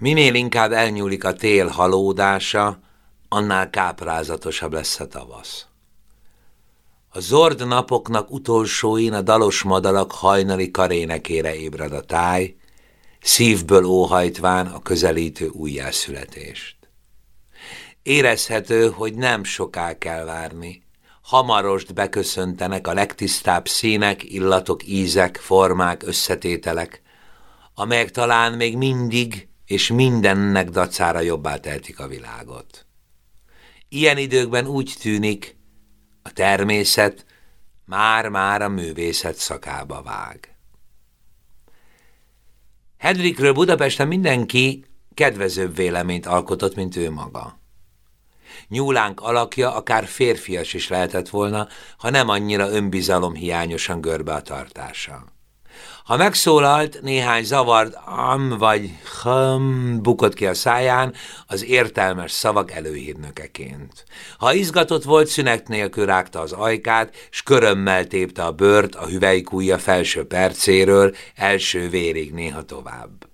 Minél inkább elnyúlik a tél halódása, annál káprázatosabb lesz a tavasz. A zord napoknak utolsóin a dalos madarak hajnali karénekére ébred a táj, szívből óhajtván a közelítő újjászületést. Érezhető, hogy nem soká kell várni. Hamarost beköszöntenek a legtisztább színek, illatok, ízek, formák, összetételek, amelyek talán még mindig és mindennek dacára jobbá tehetik a világot. Ilyen időkben úgy tűnik, a természet már-már a művészet szakába vág. Hedrikről Budapesten mindenki kedvezőbb véleményt alkotott, mint ő maga. Nyúlánk alakja akár férfias is lehetett volna, ha nem annyira önbizalom hiányosan görbe a tartása. Ha megszólalt, néhány zavard am vagy hm bukott ki a száján az értelmes szavak előhírnökeként. Ha izgatott volt, szünet nélkül rágta az ajkát, s körömmel tépte a bőrt a hüvelykújja felső percéről, első vérig néha tovább.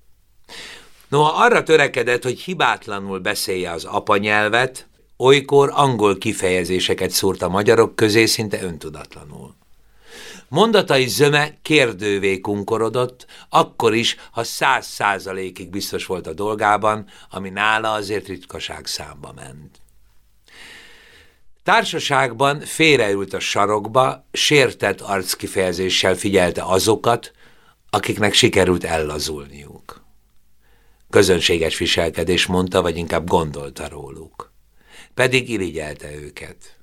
Noha arra törekedett, hogy hibátlanul beszélje az apanyelvet, olykor angol kifejezéseket szúrt a magyarok közé szinte öntudatlanul. Mondatai zöme kérdővé kunkorodott, akkor is, ha száz százalékig biztos volt a dolgában, ami nála azért ritkaság számba ment. Társaságban félreült a sarokba, sértett arckifejezéssel figyelte azokat, akiknek sikerült ellazulniuk. Közönséges viselkedés mondta, vagy inkább gondolta róluk. Pedig irigyelte őket.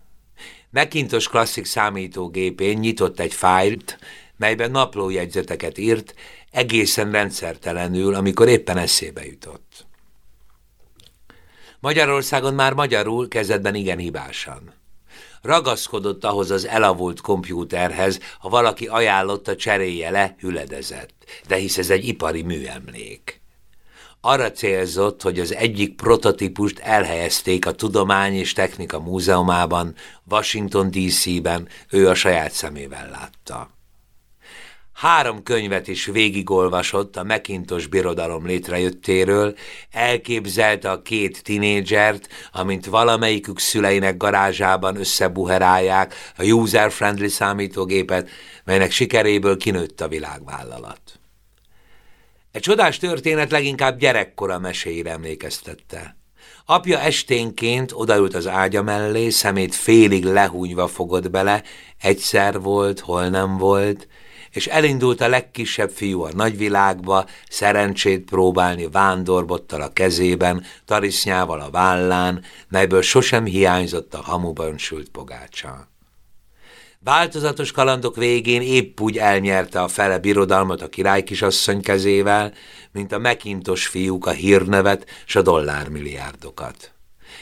Macintosh klasszik számítógépén nyitott egy fájlt, melyben naplójegyzeteket írt, egészen rendszertelenül, amikor éppen eszébe jutott. Magyarországon már magyarul, kezdetben igen hibásan. Ragaszkodott ahhoz az elavult kompjúterhez, ha valaki ajánlotta cserélje le, hüledezett, de hisz ez egy ipari műemlék arra célzott, hogy az egyik prototípust elhelyezték a Tudomány és Technika Múzeumában, Washington DC-ben, ő a saját szemével látta. Három könyvet is végigolvasott a Mekintos birodalom létrejöttéről, elképzelte a két tinédzsert, amint valamelyikük szüleinek garázsában összebuherálják a user-friendly számítógépet, melynek sikeréből kinőtt a világvállalat. Egy csodás történet leginkább gyerekkora meséire emlékeztette. Apja esténként odaült az ágya mellé, szemét félig lehúnyva fogott bele, egyszer volt, hol nem volt, és elindult a legkisebb fiú a nagyvilágba, szerencsét próbálni vándorbottal a kezében, tarisznyával a vállán, melyből sosem hiányzott a hamuban sült pogácsa. Változatos kalandok végén épp úgy elnyerte a fele birodalmat a király kisasszony kezével, mint a mekintos fiúk a hírnevet s a dollármilliárdokat.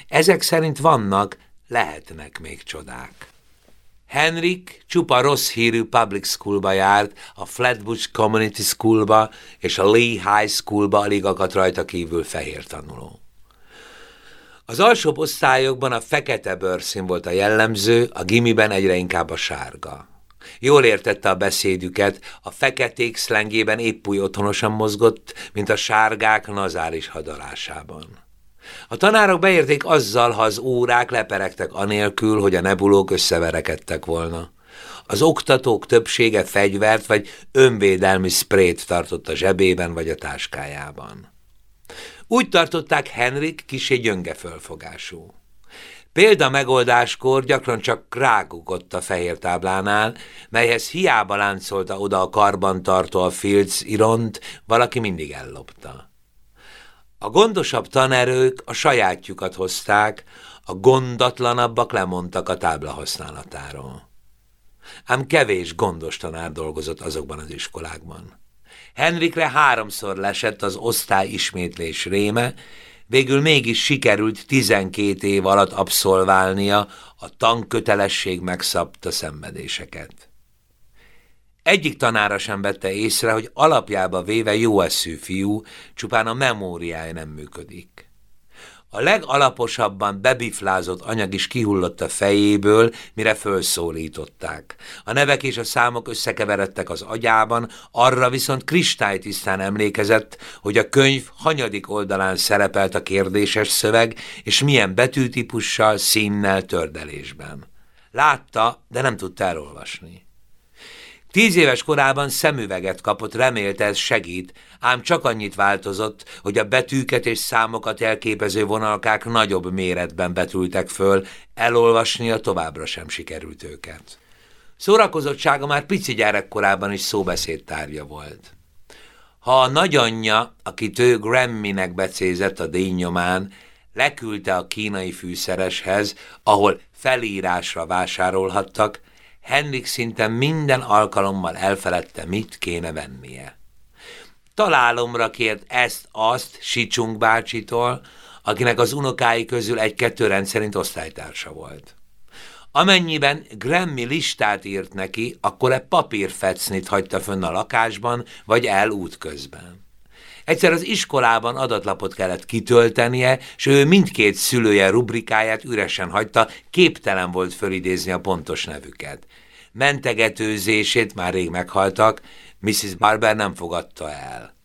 Ezek szerint vannak, lehetnek még csodák. Henrik csupa rossz hírű public schoolba járt, a Flatbush Community Schoolba és a Lee High Schoolba alig akadt rajta kívül fehér tanuló. Az alsóbb osztályokban a fekete bőrszín volt a jellemző, a gimiben egyre inkább a sárga. Jól értette a beszédüket, a feketék szlengében épp úgy otthonosan mozgott, mint a sárgák nazális hadalásában. A tanárok beérték azzal, ha az órák leperegtek anélkül, hogy a nebulók összeverekedtek volna. Az oktatók többsége fegyvert vagy önvédelmi sprét tartott a zsebében vagy a táskájában. Úgy tartották Henrik kisé gyönge fölfogású. Példa megoldáskor gyakran csak rágugott a fehér táblánál, melyhez hiába láncolta oda a karban tartó a Fields iront, valaki mindig ellopta. A gondosabb tanerők a sajátjukat hozták, a gondatlanabbak lemondtak a tábla használatáról. Ám kevés gondos tanár dolgozott azokban az iskolákban. Henrikre háromszor lesett az osztály ismétlés réme, végül mégis sikerült 12 év alatt abszolválnia, a tankötelesség megszabta szenvedéseket. Egyik tanára sem vette észre, hogy alapjába véve jó eszű fiú, csupán a memóriája nem működik. A legalaposabban bebiflázott anyag is kihullott a fejéből, mire fölszólították. A nevek és a számok összekeveredtek az agyában, arra viszont kristálytisztán emlékezett, hogy a könyv hanyadik oldalán szerepelt a kérdéses szöveg, és milyen betűtípussal, színnel, tördelésben. Látta, de nem tudta elolvasni. Tíz éves korában szemüveget kapott, remélte ez segít, ám csak annyit változott, hogy a betűket és számokat elképező vonalkák nagyobb méretben betültek föl, elolvasnia továbbra sem sikerült őket. Szórakozottsága már pici gyerekkorában is szóbeszédtárja volt. Ha a nagyanyja, akit ő Grammy-nek becézett a díjnyomán, leküldte a kínai fűszereshez, ahol felírásra vásárolhattak, Henrik szinte minden alkalommal elfeledte, mit kéne vennie. Találomra kért ezt-azt Sicsung bácsitól, akinek az unokái közül egy-kettő rendszerint osztálytársa volt. Amennyiben Grammy listát írt neki, akkor egy papírfecnit hagyta fönn a lakásban, vagy el útközben. Egyszer az iskolában adatlapot kellett kitöltenie, és ő mindkét szülője rubrikáját üresen hagyta, képtelen volt fölidézni a pontos nevüket. Mentegetőzését már rég meghaltak, Mrs. Barber nem fogadta el.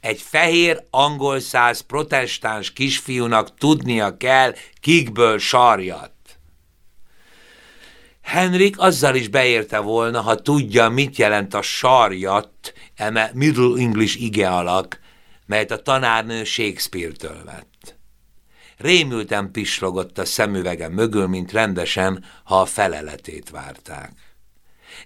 Egy fehér, angol száz protestáns kisfiúnak tudnia kell, kikből sarjat. Henrik azzal is beérte volna, ha tudja, mit jelent a sarjat, eme Middle English ige alak, melyet a tanárnő Shakespeare-től vett. Rémülten pislogott a szemüvege mögül, mint rendesen, ha a feleletét várták.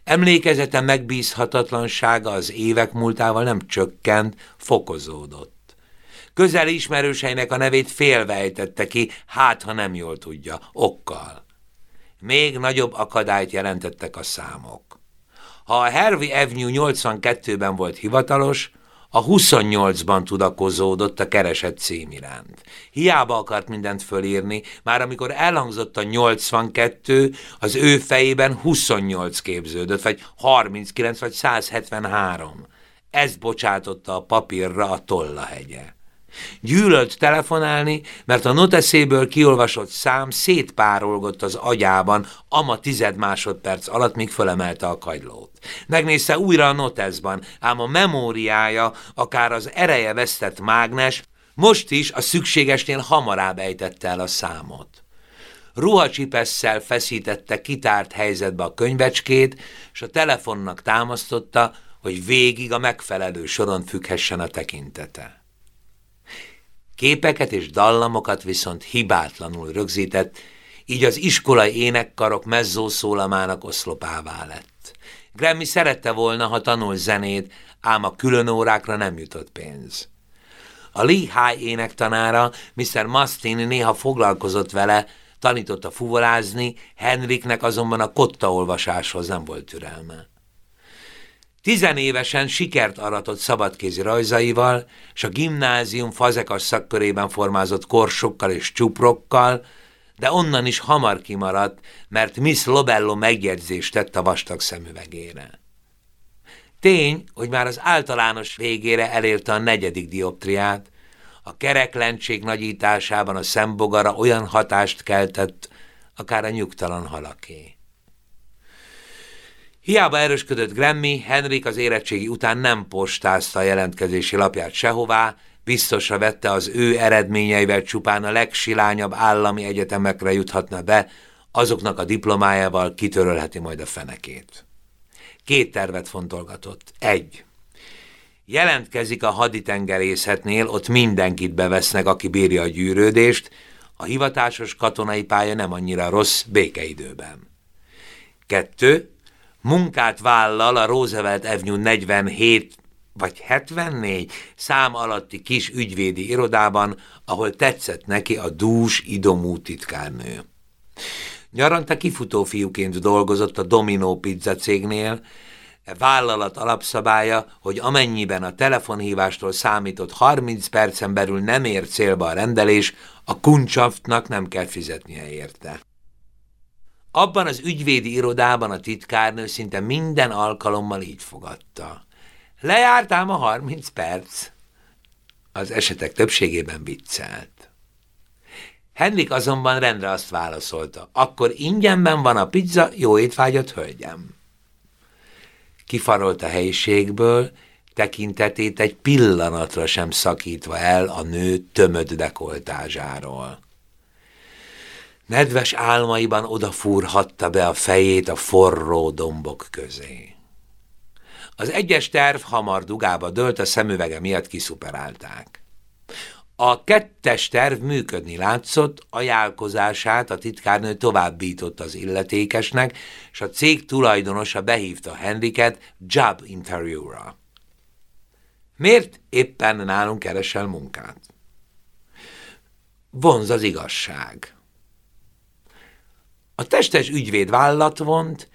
Emlékezete megbízhatatlansága az évek múltával nem csökkent, fokozódott. Közeli ismerőseinek a nevét félvejtette ki, hát ha nem jól tudja, okkal. Még nagyobb akadályt jelentettek a számok. Ha a Harvey Avenue 82-ben volt hivatalos, a 28-ban tudakozódott a keresett cím iránt. Hiába akart mindent fölírni, már amikor elhangzott a 82, az ő fejében 28 képződött, vagy 39, vagy 173. Ezt bocsátotta a papírra a tollahegye. Gyűlölt telefonálni, mert a noteszéből kiolvasott szám szétpárolgott az agyában, ama tized másodperc alatt, míg fölemelte a kagylót. Megnézte újra a noteszban, ám a memóriája, akár az ereje vesztett mágnes, most is a szükségesnél hamarabb ejtette el a számot. Ruhacsipesszel feszítette kitárt helyzetbe a könyvecskét, és a telefonnak támasztotta, hogy végig a megfelelő soron függhessen a tekintete. Képeket és dallamokat viszont hibátlanul rögzített, így az iskolai énekkarok mezzószólamának oszlopává lett. Grammy szerette volna, ha tanul zenét, ám a külön órákra nem jutott pénz. A Lehigh énektanára, Mr. Mustin néha foglalkozott vele, tanította fuvolázni, Henriknek azonban a kottaolvasáshoz nem volt türelme. Tizenévesen sikert aratott szabadkézi rajzaival, és a gimnázium fazekas szakkörében formázott korsokkal és csuprokkal, de onnan is hamar kimaradt, mert Miss Lobello megjegyzést tett a vastag szemüvegére. Tény, hogy már az általános végére elérte a negyedik dioptriát, a kereklentség nagyításában a szembogara olyan hatást keltett, akár a nyugtalan halaké. Hiába erősködött Grammy, Henrik az érettségi után nem postázta a jelentkezési lapját sehová, biztosra vette az ő eredményeivel csupán a legsilányabb állami egyetemekre juthatna be, azoknak a diplomájával kitörölheti majd a fenekét. Két tervet fontolgatott. Egy. Jelentkezik a haditengerészetnél, ott mindenkit bevesznek, aki bírja a gyűrődést, a hivatásos katonai pálya nem annyira rossz békeidőben. Kettő munkát vállal a Roosevelt Avenue 47 vagy 74 szám alatti kis ügyvédi irodában, ahol tetszett neki a dús, idomú titkárnő. Nyaranta kifutófiúként dolgozott a Domino pizza cégnél, e vállalat alapszabálya, hogy amennyiben a telefonhívástól számított 30 percen belül nem ér célba a rendelés, a kuncsaftnak nem kell fizetnie érte. Abban az ügyvédi irodában a titkárnő szinte minden alkalommal így fogadta. Lejártám a harminc perc. Az esetek többségében viccelt. Henrik azonban rendre azt válaszolta, akkor ingyenben van a pizza, jó étvágyat, hölgyem. Kifarolt a helyiségből, tekintetét egy pillanatra sem szakítva el a nő tömött dekoltázsáról. Nedves álmaiban odafúrhatta be a fejét a forró dombok közé. Az egyes terv hamar dugába dőlt, a szemüvege miatt kiszuperálták. A kettes terv működni látszott, ajánlkozását a titkárnő továbbított az illetékesnek, és a cég tulajdonosa behívta Henriket job interviewra. Miért éppen nálunk keresel munkát? Vonz az igazság. A testes ügyvéd vállat vont,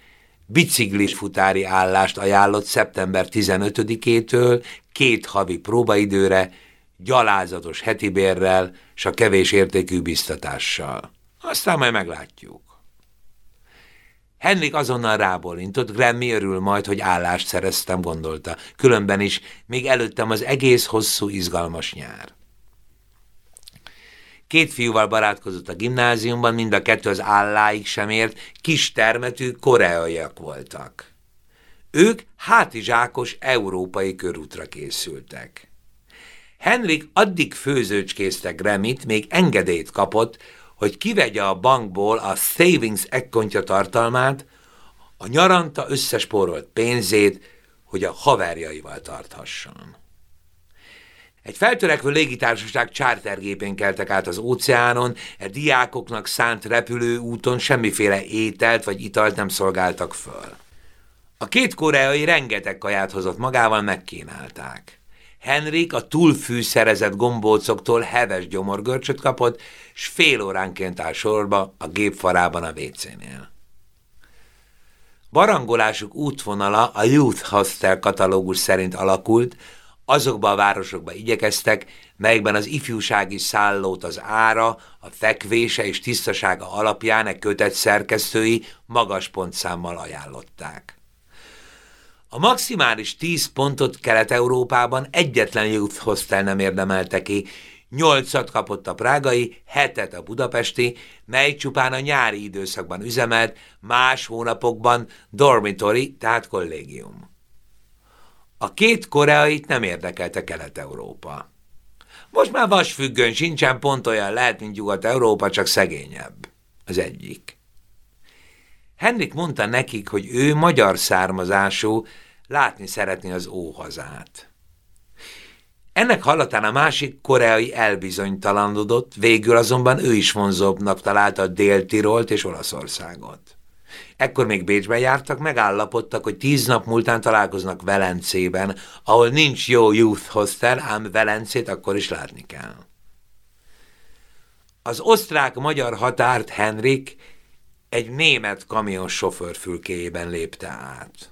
biciklis futári állást ajánlott szeptember 15-től két havi próbaidőre, gyalázatos hetibérrel s a kevés értékű biztatással. Aztán majd meglátjuk. Henrik azonnal rábólintott, Grammy örül majd, hogy állást szereztem, gondolta. Különben is, még előttem az egész hosszú, izgalmas nyár. Két fiúval barátkozott a gimnáziumban, mind a kettő az álláig sem ért, kis termetű koreaiak voltak. Ők hátizsákos európai körútra készültek. Henrik addig főzőcskészte Gremit, még engedélyt kapott, hogy kivegye a bankból a savings ekkontja tartalmát, a nyaranta összespórolt pénzét, hogy a haverjaival tarthasson. Egy feltörekvő légitársaság csártergépén keltek át az óceánon, e diákoknak szánt repülőúton semmiféle ételt vagy italt nem szolgáltak föl. A két koreai rengeteg kaját hozott magával, megkínálták. Henrik a túlfűszerezett gombócoktól heves gyomorgörcsöt kapott, s fél óránként áll sorba a gépfarában a WC-nél. Barangolásuk útvonala a Youth Hostel katalógus szerint alakult, azokba a városokba igyekeztek, melyekben az ifjúsági szállót az ára, a fekvése és tisztasága alapján egy kötet szerkesztői magas pontszámmal ajánlották. A maximális 10 pontot Kelet-Európában egyetlen youth hostel nem érdemelte ki, nyolcat kapott a prágai, hetet a budapesti, mely csupán a nyári időszakban üzemelt, más hónapokban dormitory, tehát kollégium. A két koreait nem érdekelte Kelet-Európa. Most már vasfüggön sincsen pont olyan lehet, mint Nyugat-Európa, csak szegényebb. Az egyik. Henrik mondta nekik, hogy ő magyar származású, látni szeretni az óhazát. Ennek hallatán a másik koreai elbizonytalanodott, végül azonban ő is vonzóbbnak találta Dél-Tirolt és Olaszországot. Ekkor még Bécsben jártak, megállapodtak, hogy tíz nap múltán találkoznak Velencében, ahol nincs jó youth hostel, ám Velencét akkor is látni kell. Az osztrák-magyar határt Henrik egy német kamion sofőr fülkéjében lépte át.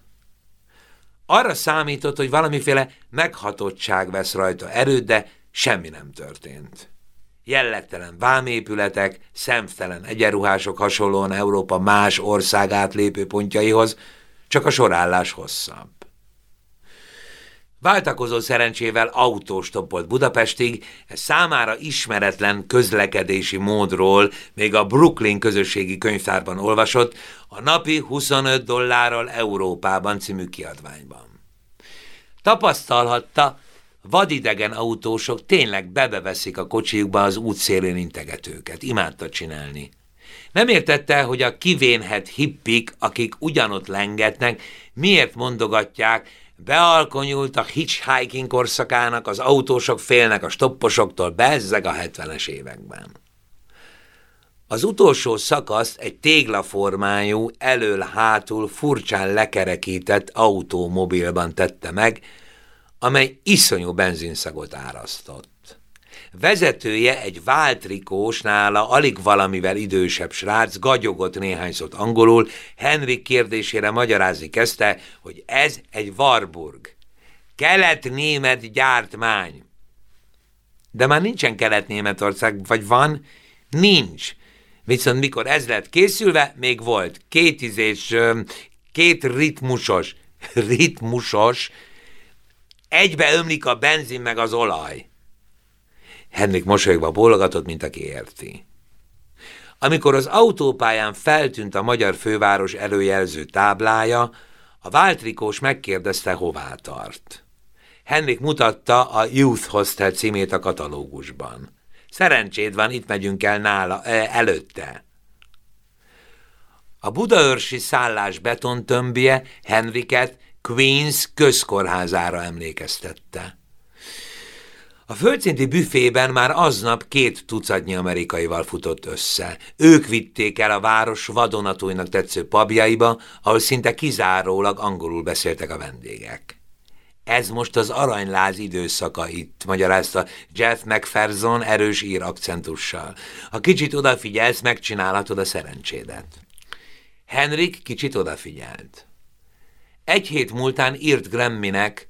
Arra számított, hogy valamiféle meghatottság vesz rajta erőt, de semmi nem történt. Jellegtelen vámépületek, szemtelen egyenruhások hasonlóan Európa más ország átlépő pontjaihoz, csak a sorállás hosszabb. Váltakozó szerencsével autós toppolt Budapestig, ez számára ismeretlen közlekedési módról még a Brooklyn közösségi könyvtárban olvasott, a napi 25 dollárral Európában című kiadványban. Tapasztalhatta, vadidegen autósok tényleg bebeveszik a kocsiukba az útszélén integetőket. Imádta csinálni. Nem értette, hogy a kivénhet hippik, akik ugyanott lengetnek, miért mondogatják, bealkonyult a hitchhiking korszakának, az autósok félnek a stopposoktól, bezzeg a 70-es években. Az utolsó szakaszt egy téglaformájú, elől-hátul furcsán lekerekített automobilban tette meg, amely iszonyú benzinszagot árasztott. Vezetője egy váltrikós, nála alig valamivel idősebb srác, gagyogott néhányszot angolul, Henrik kérdésére magyarázni kezdte, hogy ez egy Warburg. Kelet-német gyártmány. De már nincsen Kelet-Németország, vagy van? Nincs. Viszont mikor ez lett készülve, még volt két izés, két ritmusos, ritmusos, egybe ömlik a benzin meg az olaj. Henrik mosolyogva bólogatott, mint aki érti. Amikor az autópályán feltűnt a magyar főváros előjelző táblája, a váltrikós megkérdezte, hová tart. Henrik mutatta a Youth Hostel címét a katalógusban. Szerencséd van, itt megyünk el nála, előtte. A budaörsi szállás betontömbje Henriket Queens közkórházára emlékeztette. A földszinti büfében már aznap két tucatnyi amerikaival futott össze. Ők vitték el a város vadonatújnak tetsző pabjaiba, ahol szinte kizárólag angolul beszéltek a vendégek. Ez most az aranyláz időszaka itt, magyarázta Jeff McPherson erős ír akcentussal. Ha kicsit odafigyelsz, megcsinálhatod a szerencsédet. Henrik kicsit odafigyelt. Egy hét múltán írt Gramminek,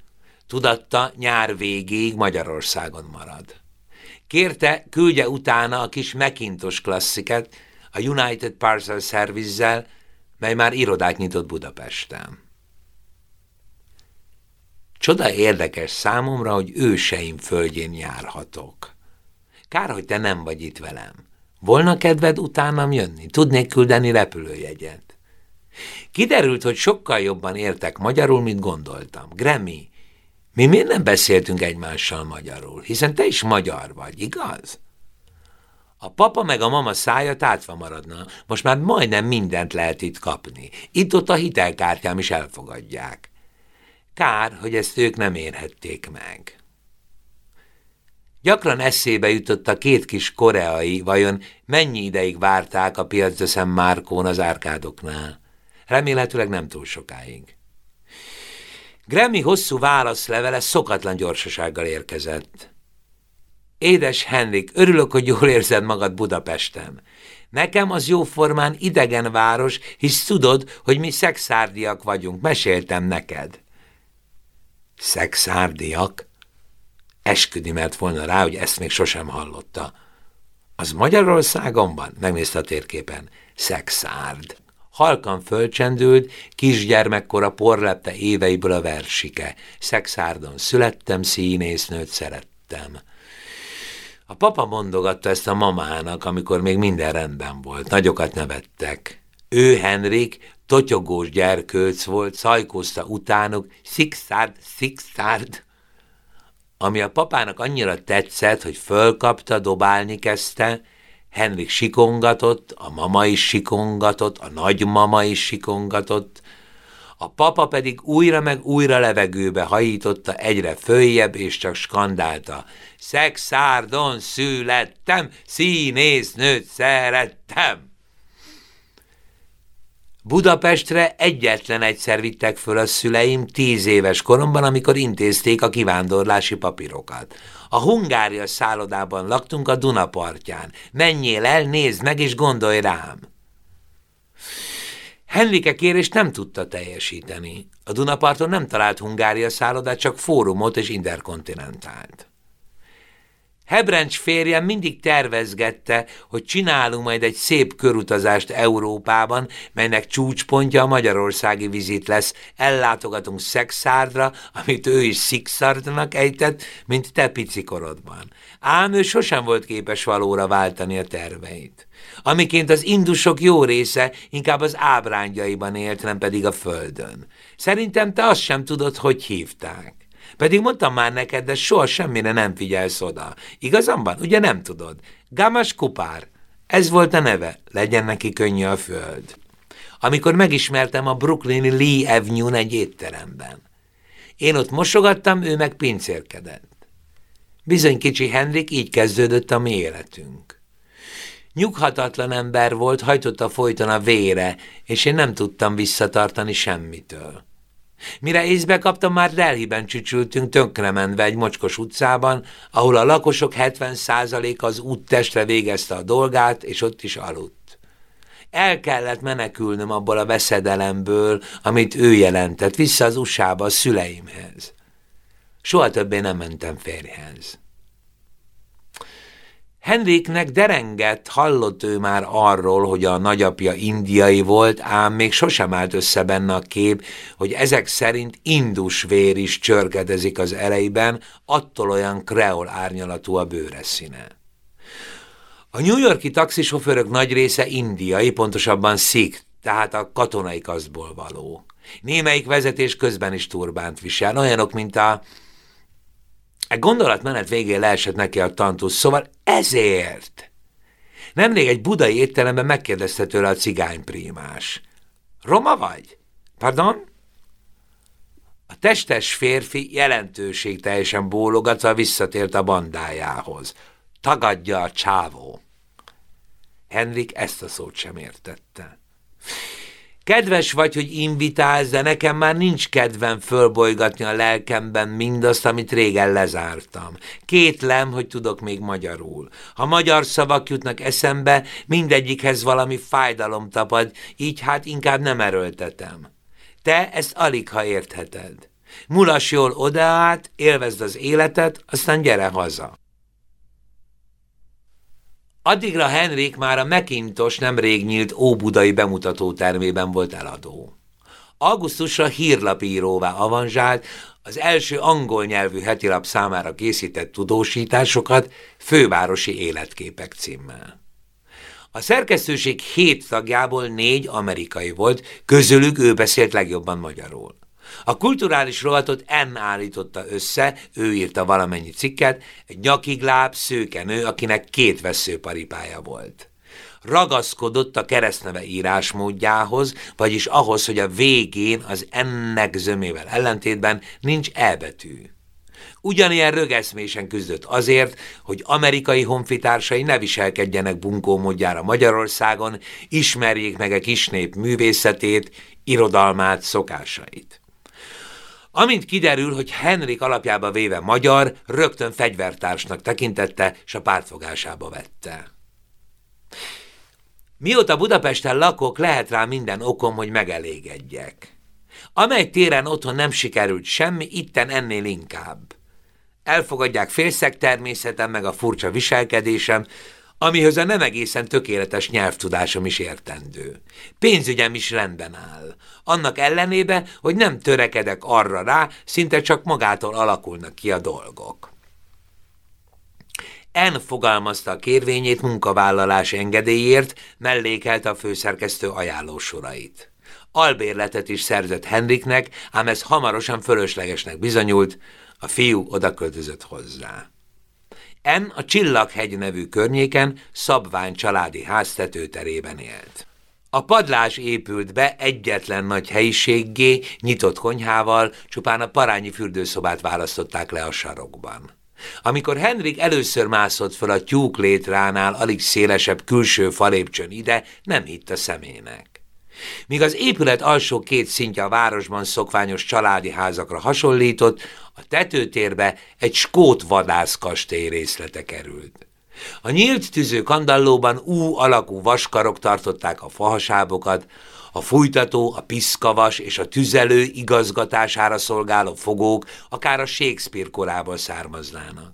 tudatta nyár végéig Magyarországon marad. Kérte, küldje utána a kis Mekintos klassziket a United Parcel Service-zel, mely már irodát nyitott Budapesten. Csoda érdekes számomra, hogy őseim földjén járhatok. Kár, hogy te nem vagy itt velem. Volna kedved utánam jönni? Tudnék küldeni repülőjegyet. Kiderült, hogy sokkal jobban értek magyarul, mint gondoltam. Grammy, mi miért nem beszéltünk egymással magyarul? Hiszen te is magyar vagy, igaz? A papa meg a mama szája tátva maradna, most már majdnem mindent lehet itt kapni. Itt-ott a hitelkártyám is elfogadják. Kár, hogy ezt ők nem érhették meg. Gyakran eszébe jutott a két kis koreai, vajon mennyi ideig várták a piacdeszem Márkón az árkádoknál. Remélhetőleg nem túl sokáig. Grammy hosszú válaszlevele szokatlan gyorsasággal érkezett. Édes Henrik, örülök, hogy jól érzed magad Budapesten. Nekem az jóformán idegen város, hisz tudod, hogy mi szexárdiak vagyunk, meséltem neked. Szexárdiak? Esküdi mert volna rá, hogy ezt még sosem hallotta. Az Magyarországon van? Megnézte a térképen. Szexárd. Halkan fölcsendült, kisgyermekkora porlepte éveiből a versike. Szexárdon születtem, színésznőt szerettem. A papa mondogatta ezt a mamának, amikor még minden rendben volt. Nagyokat nevettek. Ő, Henrik, totyogós gyerkőc volt, szajkózta utánuk, szikszárd, szikszárd. Ami a papának annyira tetszett, hogy fölkapta, dobálni kezdte, Henrik sikongatott, a mama is sikongatott, a nagymama is sikongatott, a papa pedig újra meg újra levegőbe hajította egyre följebb, és csak skandálta. Szexárdon születtem, színésznőt szerettem! Budapestre egyetlen egyszer vittek föl a szüleim tíz éves koromban, amikor intézték a kivándorlási papírokat. A Hungária szállodában laktunk a Dunapartján. Menjél el, nézd meg és gondolj rám! Henrike kérés nem tudta teljesíteni. A Dunaparton nem talált Hungária szállodát, csak fórumot és interkontinentált. Hebrencs férjem mindig tervezgette, hogy csinálunk majd egy szép körutazást Európában, melynek csúcspontja a magyarországi vizit lesz. Ellátogatunk Szexárdra, amit ő is Szikszardnak ejtett, mint te picikorodban. Ám ő sosem volt képes valóra váltani a terveit. Amiként az indusok jó része inkább az ábrányaiban élt, nem pedig a földön. Szerintem te azt sem tudod, hogy hívták. Pedig mondtam már neked, de soha semmire nem figyelsz oda. Igazam? Ugye nem tudod? Gamas Kupár. Ez volt a neve. Legyen neki könnyű a föld. Amikor megismertem a Brooklyni Lee Avenue-n egy étteremben. Én ott mosogattam, ő meg pincérkedett. Bizony kicsi Henrik, így kezdődött a mi életünk. Nyughatatlan ember volt, hajtotta folyton a vére, és én nem tudtam visszatartani semmitől. Mire észbe kaptam, már Delhiben csücsültünk tönkremenve egy mocskos utcában, ahol a lakosok 70% az úttestre végezte a dolgát, és ott is aludt. El kellett menekülnöm abból a veszedelemből, amit ő jelentett, vissza az USA-ba, a szüleimhez. Soha többé nem mentem férjhez. Henriknek derengett, hallott ő már arról, hogy a nagyapja indiai volt, ám még sosem állt össze benne a kép, hogy ezek szerint indus vér is csörgedezik az elejében, attól olyan kreol árnyalatú a bőre színe. A New Yorki taxisofőrök nagy része indiai, pontosabban szik, tehát a katonai kasztból való. Némelyik vezetés közben is turbánt visel, olyanok, mint a... Egy gondolatmenet végén leesett neki a tantusz, szóval ezért... Nemrég egy budai étteremben megkérdezte tőle a cigányprímás. Roma vagy? Pardon? A testes férfi jelentőség teljesen bólogatva visszatért a bandájához. Tagadja a csávó. Henrik ezt a szót sem értette. Kedves vagy, hogy invitálsz, de nekem már nincs kedvem fölbolygatni a lelkemben mindazt, amit régen lezártam. Kétlem, hogy tudok még magyarul. Ha magyar szavak jutnak eszembe, mindegyikhez valami fájdalom tapad, így hát inkább nem erőltetem. Te ezt alig ha értheted. Mulas jól odaát, élvezd az életet, aztán gyere haza. Addigra Henrik már a Mekintos nemrég nyílt Óbudai bemutató termében volt eladó. Augusztusra hírlapíróvá avanzsált, az első angol nyelvű hetilap számára készített tudósításokat fővárosi életképek címmel. A szerkesztőség hét tagjából négy amerikai volt, közülük ő beszélt legjobban magyarul. A kulturális rovatot N állította össze, ő írta valamennyi cikket, egy nyakigláb, szőke nő, akinek két veszőparipája volt. Ragaszkodott a keresztneve írásmódjához, vagyis ahhoz, hogy a végén az ennek zömével ellentétben nincs elbetű. Ugyanilyen rögeszmésen küzdött azért, hogy amerikai honfitársai ne viselkedjenek bunkó módjára Magyarországon, ismerjék meg a kisnép művészetét, irodalmát, szokásait. Amint kiderül, hogy Henrik alapjába véve magyar, rögtön fegyvertársnak tekintette, és a pártfogásába vette. Mióta Budapesten lakok, lehet rá minden okom, hogy megelégedjek. Amely téren otthon nem sikerült semmi, itten ennél inkább. Elfogadják félszeg természetem, meg a furcsa viselkedésem, amihez a nem egészen tökéletes nyelvtudásom is értendő. Pénzügyem is rendben áll. Annak ellenébe, hogy nem törekedek arra rá, szinte csak magától alakulnak ki a dolgok. En fogalmazta a kérvényét munkavállalás engedélyért, mellékelte a főszerkesztő ajánlósorait. Albérletet is szerzett Henriknek, ám ez hamarosan fölöslegesnek bizonyult, a fiú odaköltözött hozzá. En a Csillaghegy nevű környéken szabvány családi ház tetőterében élt. A padlás épült be egyetlen nagy helyiséggé, nyitott konyhával, csupán a parányi fürdőszobát választották le a sarokban. Amikor Henrik először mászott fel a tyúk létránál alig szélesebb külső falépcsön ide, nem hitt a szemének. Míg az épület alsó két szintje a városban szokványos családi házakra hasonlított, a tetőtérbe egy skót vadászkastély részlete került. A nyílt tüző kandallóban ú alakú vaskarok tartották a fahasábokat, a fújtató, a piszkavas és a tüzelő igazgatására szolgáló fogók akár a Shakespeare korából származnának.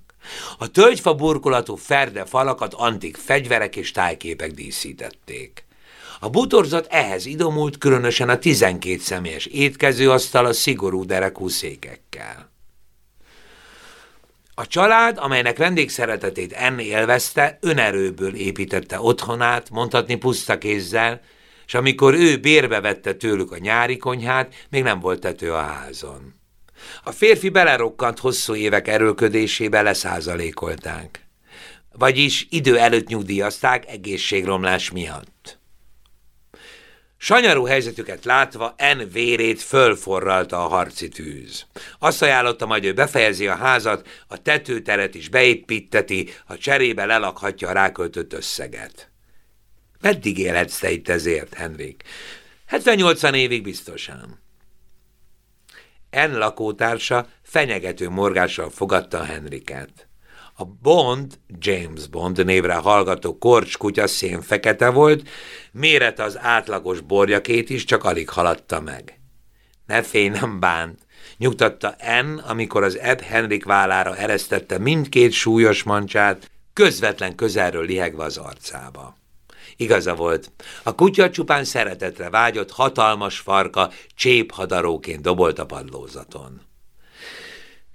A tölgyfa burkolatú ferde falakat antik fegyverek és tájképek díszítették. A butorzat ehhez idomult különösen a 12 személyes étkezőasztal a szigorú derekú székekkel. A család, amelynek vendégszeretetét enni élvezte, önerőből építette otthonát, mondhatni puszta kézzel, és amikor ő bérbe vette tőlük a nyári konyhát, még nem volt tető a házon. A férfi belerokkant hosszú évek erőködésébe leszázalékolták. Vagyis idő előtt nyugdíjazták egészségromlás miatt. Sanyarú helyzetüket látva En vérét fölforralta a harci tűz. Azt ajánlotta, majd ő befejezi a házat, a tetőteret is beépíteti, a cserébe lelakhatja a ráköltött összeget. Meddig élhetsz te itt ezért, Henrik? 70-80 évig biztosan. En lakótársa fenyegető morgással fogadta Henriket. A Bond, James Bond névre hallgató korcskutya szénfekete volt, méret az átlagos borjakét is csak alig haladta meg. Ne félj, nem bánt, nyugtatta N, amikor az Ed Henrik vállára eresztette mindkét súlyos mancsát, közvetlen közelről lihegve az arcába. Igaza volt, a kutya csupán szeretetre vágyott, hatalmas farka cséphadaróként dobolt a padlózaton.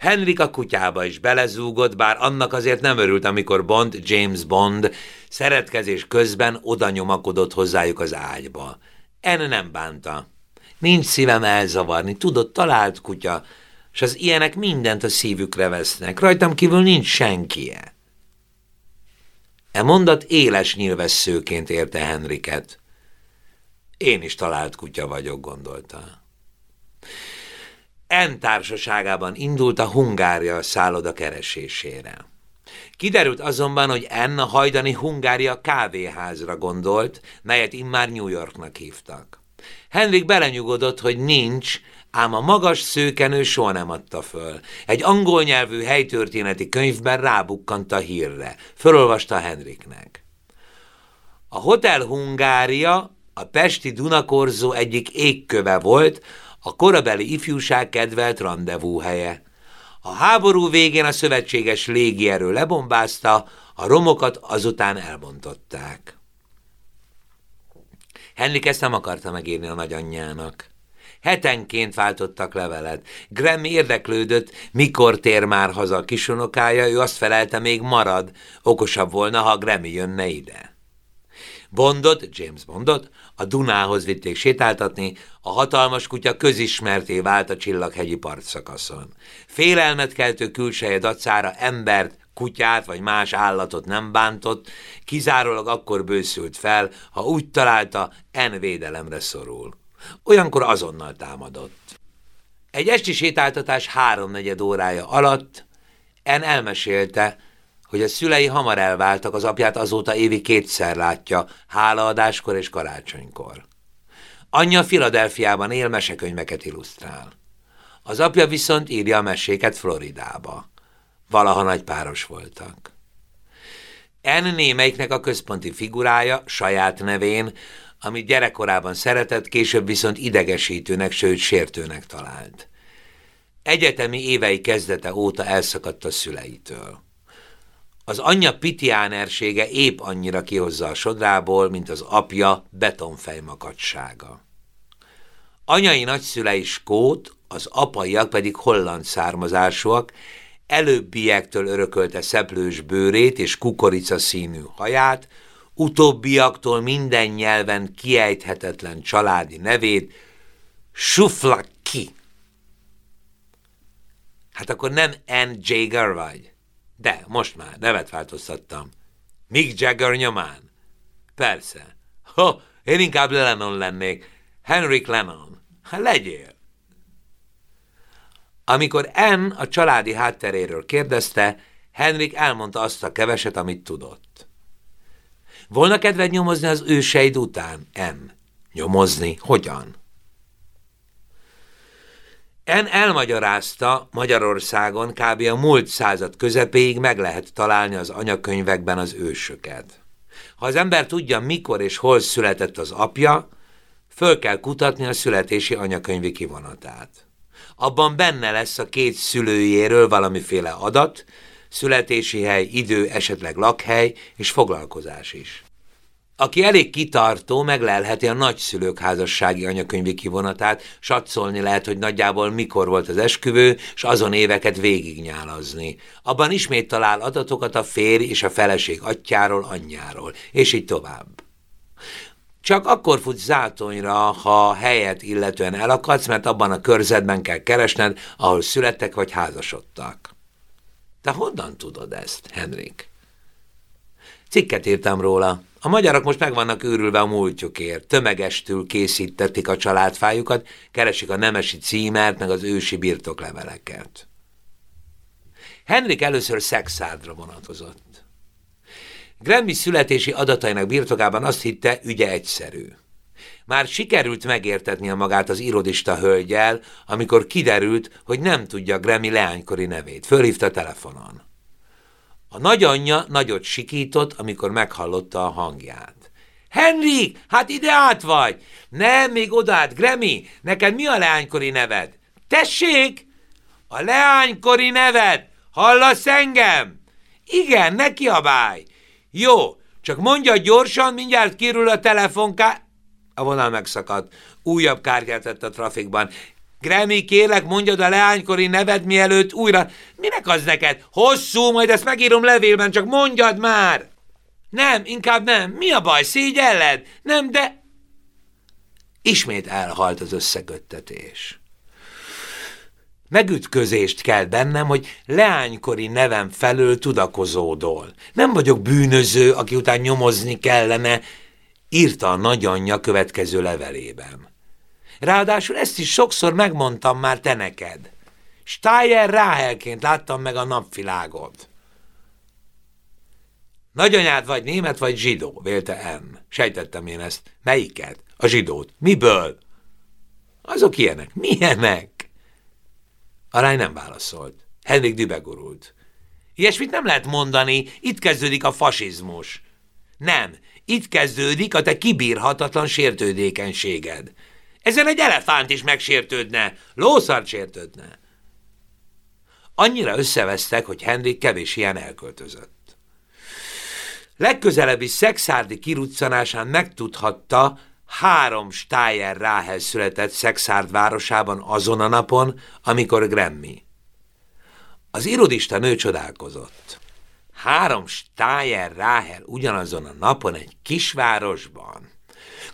Henrik a kutyába is belezúgott, bár annak azért nem örült, amikor Bond, James Bond szeretkezés közben oda nyomakodott hozzájuk az ágyba. En nem bánta. Nincs szívem elzavarni, tudod, talált kutya, és az ilyenek mindent a szívükre vesznek. Rajtam kívül nincs senkie. E mondat éles nyilvesszőként érte Henriket. Én is talált kutya vagyok, gondolta. En társaságában indult a Hungária szálloda keresésére. Kiderült azonban, hogy En a hajdani Hungária kávéházra gondolt, melyet immár New Yorknak hívtak. Henrik belenyugodott, hogy nincs, ám a magas szőkenő soha nem adta föl. Egy angol nyelvű helytörténeti könyvben rábukkant a hírre. Fölolvasta Henriknek. A Hotel Hungária a Pesti Dunakorzó egyik égköve volt, a korabeli ifjúság kedvelt helye. A háború végén a szövetséges légierő lebombázta, a romokat azután elbontották. Henrik ezt nem akarta megírni a nagyanyjának. Hetenként váltottak levelet. Grammy érdeklődött, mikor tér már haza a kisunokája, ő azt felelte, még marad. Okosabb volna, ha Grammy jönne ide. Bondot, James Bondot, a Dunához vitték sétáltatni, a hatalmas kutya közismerté vált a csillaghegyi partszakaszon. Félelmet keltő külseje dacára embert, kutyát vagy más állatot nem bántott, kizárólag akkor bőszült fel, ha úgy találta, en védelemre szorul. Olyankor azonnal támadott. Egy esti sétáltatás háromnegyed órája alatt En elmesélte, hogy a szülei hamar elváltak, az apját azóta évi kétszer látja, hálaadáskor és karácsonykor. Anyja Filadelfiában él, mesekönyveket illusztrál. Az apja viszont írja a meséket Floridába. Valaha nagy páros voltak. En némelyiknek a központi figurája, saját nevén, amit gyerekkorában szeretett, később viszont idegesítőnek, sőt sértőnek talált. Egyetemi évei kezdete óta elszakadt a szüleitől. Az anyja pitiánersége épp annyira kihozza a sodrából, mint az apja betonfejmakadsága. Anyai nagyszülei skót, az apaiak pedig holland származásúak, előbbiektől örökölte szeplős bőrét és kukorica színű haját, utóbbiaktól minden nyelven kiejthetetlen családi nevét, Suflaki. Hát akkor nem N. Jager vagy? De, most már, nevet változtattam. Mick Jagger nyomán? Persze. Ha, én inkább Lennon lennék. Henrik Lennon. Ha legyél. Amikor Ann a családi hátteréről kérdezte, Henrik elmondta azt a keveset, amit tudott. Volna kedved nyomozni az őseid után, Ann? Nyomozni? Hogyan? En elmagyarázta, Magyarországon kb. a múlt század közepéig meg lehet találni az anyakönyvekben az ősöket. Ha az ember tudja, mikor és hol született az apja, föl kell kutatni a születési anyakönyvi kivonatát. Abban benne lesz a két szülőjéről valamiféle adat, születési hely, idő, esetleg lakhely és foglalkozás is. Aki elég kitartó, meglelheti a nagyszülők házassági anyakönyvi kivonatát, satszolni lehet, hogy nagyjából mikor volt az esküvő, és azon éveket végignyálazni. Abban ismét talál adatokat a férj és a feleség atyáról, anyjáról, és így tovább. Csak akkor futsz zátonyra, ha helyet illetően elakadsz, mert abban a körzetben kell keresned, ahol születtek vagy házasodtak. Te honnan tudod ezt, Henrik? Cikket írtam róla. A magyarok most meg vannak őrülve a múltjukért, tömegestül készítették a családfájukat, keresik a nemesi címert, meg az ősi birtokleveleket. Henrik először Szexádra vonatozott. Grammy születési adatainak birtokában azt hitte, ügye egyszerű. Már sikerült megértetnie magát az irodista hölgyel, amikor kiderült, hogy nem tudja Grammy leánykori nevét. Fölhívta telefonon. A nagyanyja nagyot sikított, amikor meghallotta a hangját. Henrik, hát ide át vagy! Nem, még odát, Grammy, neked mi a leánykori neved? Tessék! A leánykori neved! Hallasz engem? Igen, ne kiabálj! Jó, csak mondja gyorsan, mindjárt kirül a telefonká... A vonal megszakadt. Újabb kártyát tett a trafikban. Grammy, kérlek, mondjad a leánykori neved mielőtt újra. Minek az neked? Hosszú, majd ezt megírom levélben, csak mondjad már! Nem, inkább nem. Mi a baj, szégyelled? Nem, de... Ismét elhalt az összeköttetés. Megütközést kell bennem, hogy leánykori nevem felől tudakozódol. Nem vagyok bűnöző, aki után nyomozni kellene, írta a nagyanyja következő levelében. Ráadásul ezt is sokszor megmondtam már te neked. Steyer Ráhelként láttam meg a napvilágot. Nagyanyád vagy német, vagy zsidó, vélte M. Sejtettem én ezt. Melyiket? A zsidót. Miből? Azok ilyenek. Milyenek? A lány nem válaszolt. Henrik dübegurult. Ilyesmit nem lehet mondani, itt kezdődik a fasizmus. Nem, itt kezdődik a te kibírhatatlan sértődékenységed. Ezen egy elefánt is megsértődne, lószart sértődne. Annyira összevesztek, hogy Henrik kevés ilyen elköltözött. Legközelebbi szexárdi kiruccanásán megtudhatta, három Steyer Ráhel született Szexárd városában azon a napon, amikor Grammy. Az irodista nő csodálkozott. Három Steyer Ráhel ugyanazon a napon egy kisvárosban.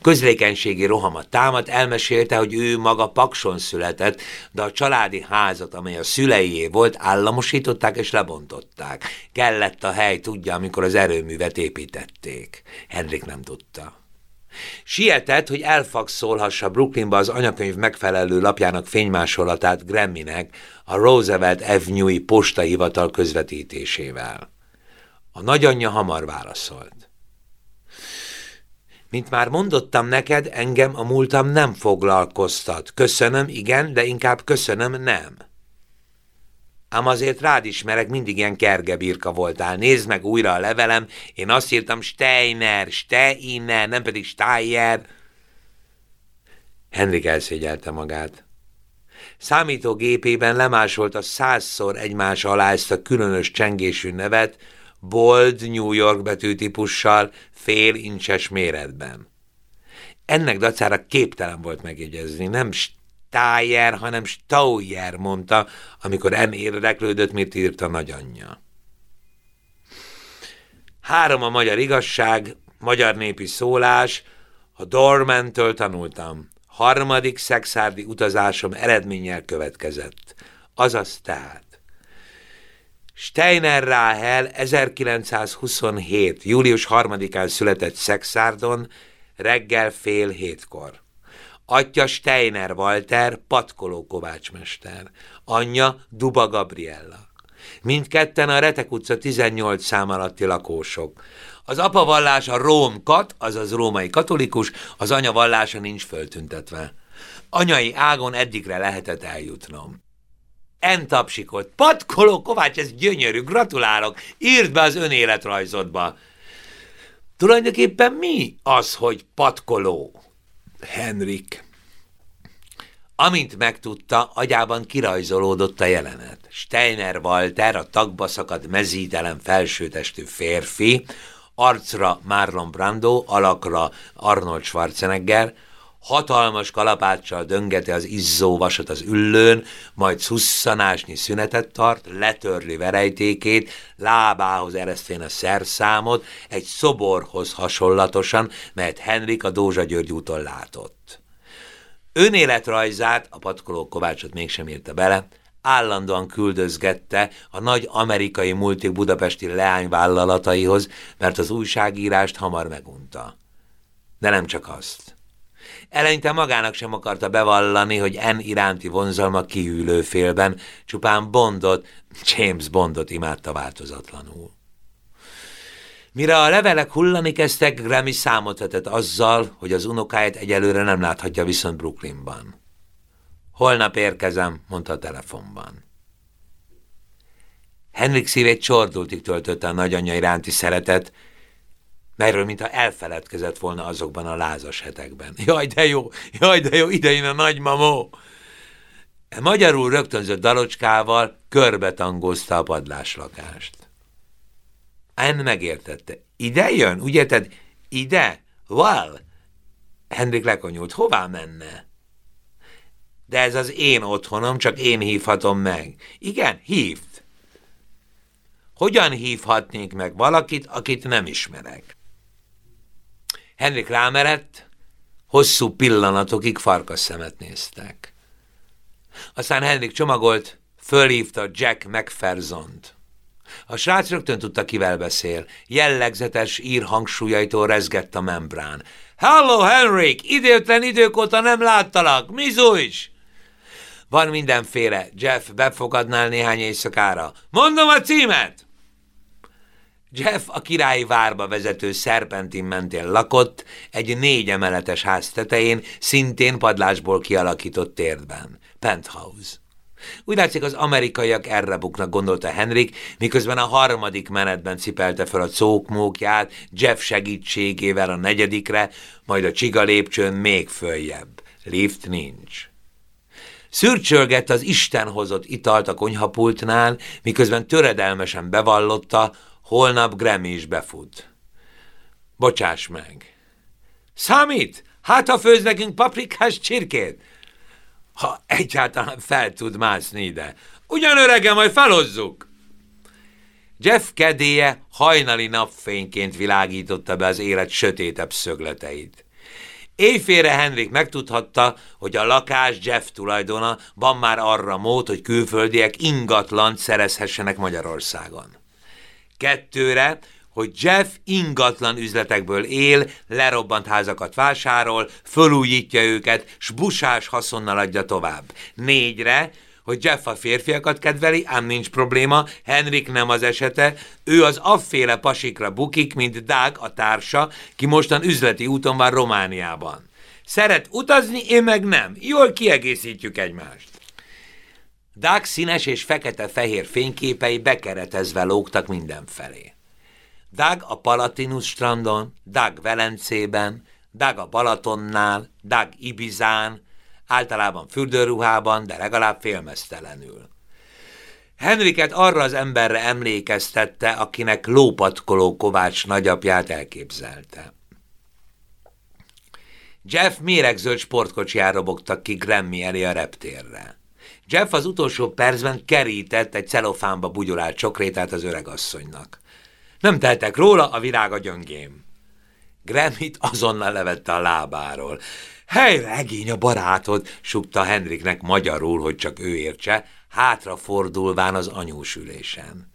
Közlékenységi rohama támad, elmesélte, hogy ő maga Pakson született, de a családi házat, amely a szüleié volt, államosították és lebontották. Kellett a hely, tudja, amikor az erőművet építették. Henrik nem tudta. Sietett, hogy elfakszolhassa Brooklynba az anyakönyv megfelelő lapjának fénymásolatát Grammynek a Roosevelt Avenue-i postahivatal közvetítésével. A nagyanyja hamar válaszolt. Mint már mondottam neked, engem a múltam nem foglalkoztat. Köszönöm, igen, de inkább köszönöm, nem. Ám azért rád ismerek, mindig ilyen kergebirka voltál. Nézd meg újra a levelem, én azt írtam Steiner, Steiner, nem pedig Steyer. Henrik elszégyelte magát. Számítógépében lemásolta százszor egymás alá ezt a különös csengésű nevet, bold New York betűtípussal, fél incses méretben. Ennek dacára képtelen volt megjegyezni, nem Stájer, hanem Staujer mondta, amikor en érdeklődött, mit írt a nagyanyja. Három a magyar igazság, magyar népi szólás, a Dormentől tanultam. Harmadik szexárdi utazásom eredménnyel következett. Azaz tehát. Steiner Ráhel 1927. július 3-án született Szexárdon, reggel fél hétkor. Atya Steiner Walter, patkoló kovácsmester. Anyja Duba Gabriella. Mindketten a Retek utca 18 szám alatti lakósok. Az apa vallása Róm kat, azaz római katolikus, az anya vallása nincs föltüntetve. Anyai ágon eddigre lehetett eljutnom. En tapsikolt. Patkoló Kovács, ez gyönyörű, gratulálok, írd be az önéletrajzodba. Tulajdonképpen mi az, hogy patkoló? Henrik. Amint megtudta, agyában kirajzolódott a jelenet. Steiner Walter, a tagba szakadt mezítelen felsőtestű férfi, arcra Marlon Brando, alakra Arnold Schwarzenegger, hatalmas kalapáccsal döngeti az izzó vasat az üllőn, majd szusszanásnyi szünetet tart, letörli verejtékét, lábához eresztén a szerszámot, egy szoborhoz hasonlatosan, melyet Henrik a Dózsa György úton látott. Önéletrajzát, a patkoló Kovácsot mégsem írta bele, állandóan küldözgette a nagy amerikai multik budapesti leányvállalataihoz, mert az újságírást hamar megunta. De nem csak azt. Eleinte magának sem akarta bevallani, hogy en iránti vonzalma kihűlő félben, csupán Bondot, James Bondot imádta változatlanul. Mire a levelek hullani kezdtek, Grammy számot vetett azzal, hogy az unokáját egyelőre nem láthatja viszont Brooklynban. Holnap érkezem, mondta a telefonban. Henrik szívét csordultig töltötte a nagyanyja iránti szeretet, melyről mintha elfeledkezett volna azokban a lázas hetekben. Jaj, de jó, jaj, de jó, ide jön a nagymamó! E magyarul rögtönzött dalocskával körbe tangozta a padláslakást. En megértette. Ide jön? Úgy érted? Ide? Well? Henrik lekonyult. Hová menne? De ez az én otthonom, csak én hívhatom meg. Igen, hívd. Hogyan hívhatnék meg valakit, akit nem ismerek? Henrik rámerett, hosszú pillanatokig farkas szemet néztek. Aztán Henrik csomagolt, fölhívta Jack McPherson-t. A srác rögtön tudta, kivel beszél. Jellegzetes ír hangsúlyaitól rezgett a membrán. Hello, Henrik! Időtlen idők óta nem láttalak! Mi zújts? Van mindenféle. Jeff, befogadnál néhány éjszakára. Mondom a címet! Jeff a királyi várba vezető szerpentin mentén lakott, egy négy emeletes ház tetején, szintén padlásból kialakított térdben. Penthouse. Úgy látszik, az amerikaiak erre buknak, gondolta Henrik, miközben a harmadik menetben cipelte fel a cókmókját, Jeff segítségével a negyedikre, majd a csiga lépcsőn még följebb. Lift nincs. Szürcsölgett az Isten hozott italt a konyhapultnál, miközben töredelmesen bevallotta, holnap Grammy is befut. Bocsáss meg. Számít? Hát, ha főz nekünk paprikás csirkét? ha egyáltalán fel tud mászni ide. Ugyan örege, majd felozzuk! Jeff kedélye hajnali napfényként világította be az élet sötétebb szögleteit. Éjfélre Henrik megtudhatta, hogy a lakás Jeff tulajdona van már arra mód, hogy külföldiek ingatlant szerezhessenek Magyarországon. Kettőre hogy Jeff ingatlan üzletekből él, lerobbant házakat vásárol, fölújítja őket, s busás haszonnal adja tovább. Négyre, hogy Jeff a férfiakat kedveli, ám nincs probléma, Henrik nem az esete, ő az afféle pasikra bukik, mint Dág a társa, ki mostan üzleti úton van Romániában. Szeret utazni, én meg nem. Jól kiegészítjük egymást. Dág színes és fekete-fehér fényképei bekeretezve lógtak mindenfelé. Dag a Palatinus strandon, Dag Velencében, Dag a Balatonnál, Dag Ibizán, általában fürdőruhában, de legalább félmeztelenül. Henriket arra az emberre emlékeztette, akinek lópatkoló Kovács nagyapját elképzelte. Jeff méregzöld sportkocsijára robogtak ki Grammy elé a reptérre. Jeff az utolsó percben kerített egy celofánba bugyolált csokrétát az öregasszonynak. Nem teltek róla, a virág gyöngém. Gremit azonnal levette a lábáról. Hely, regény a barátod, sukta Henriknek magyarul, hogy csak ő értse, hátra fordulván az anyósülésen.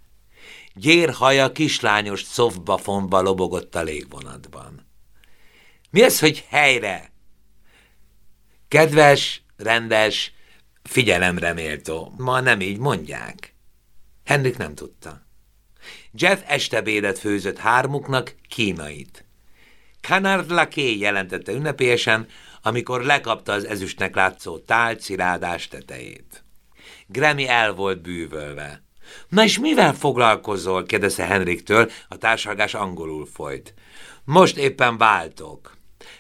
Gyérhaja kislányos szofbafonba lobogott a légvonatban. Mi ez, hogy helyre? Kedves, rendes, figyelemre méltó. Ma nem így mondják. Henrik nem tudta. Jeff estebédet főzött hármuknak kínait. Canard Laké jelentette ünnepélyesen, amikor lekapta az ezüstnek látszó tálcirádás tetejét. Grammy el volt bűvölve. Na és mivel foglalkozol? kérdezte Henriktől, a társalgás angolul folyt. Most éppen váltok.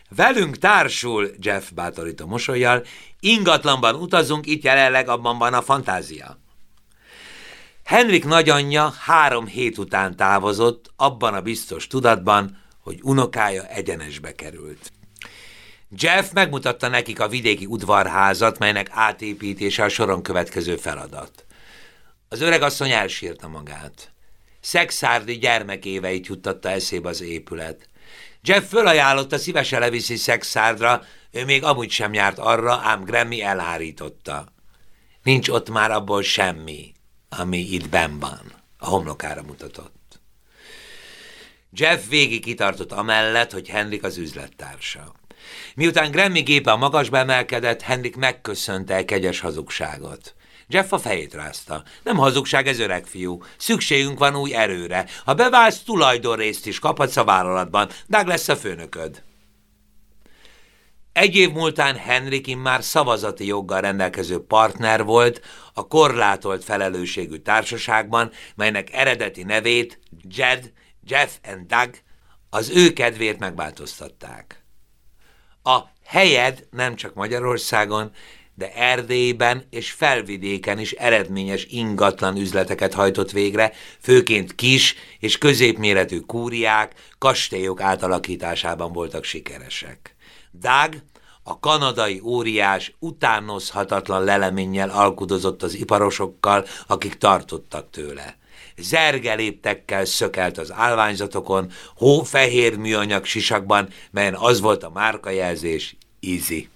Velünk társul, Jeff bátorító mosolyjal, ingatlanban utazunk, itt jelenleg abban van a fantázia. Henrik nagyanyja három hét után távozott, abban a biztos tudatban, hogy unokája egyenesbe került. Jeff megmutatta nekik a vidéki udvarházat, melynek átépítése a soron következő feladat. Az öregasszony elsírta magát. Szexárdi gyermekéveit juttatta eszébe az épület. Jeff fölajánlotta, szívesen leviszi Szexárdra, ő még amúgy sem járt arra, ám Grammy elhárította. Nincs ott már abból semmi, ami itt ben van, a homlokára mutatott. Jeff végig kitartott amellett, hogy Henrik az üzlettársa. Miután Grammy gépe a magasba emelkedett, Henrik megköszönte egy kegyes hazugságot. Jeff a fejét rázta. Nem hazugság, ez öreg fiú. Szükségünk van új erőre. Ha beválsz, tulajdonrészt is kaphatsz a vállalatban. Dag lesz a főnököd. Egy év múltán Henrik már szavazati joggal rendelkező partner volt a korlátolt felelősségű társaságban, melynek eredeti nevét Jed, Jeff and Doug az ő kedvéért megváltoztatták. A helyed nem csak Magyarországon, de Erdélyben és felvidéken is eredményes ingatlan üzleteket hajtott végre, főként kis és középméretű kúriák, kastélyok átalakításában voltak sikeresek. Dag A kanadai óriás utánozhatatlan leleménnyel alkudozott az iparosokkal, akik tartottak tőle. Zergeléptekkel szökelt az állványzatokon, hófehér műanyag sisakban, melyen az volt a márkajelzés Easy.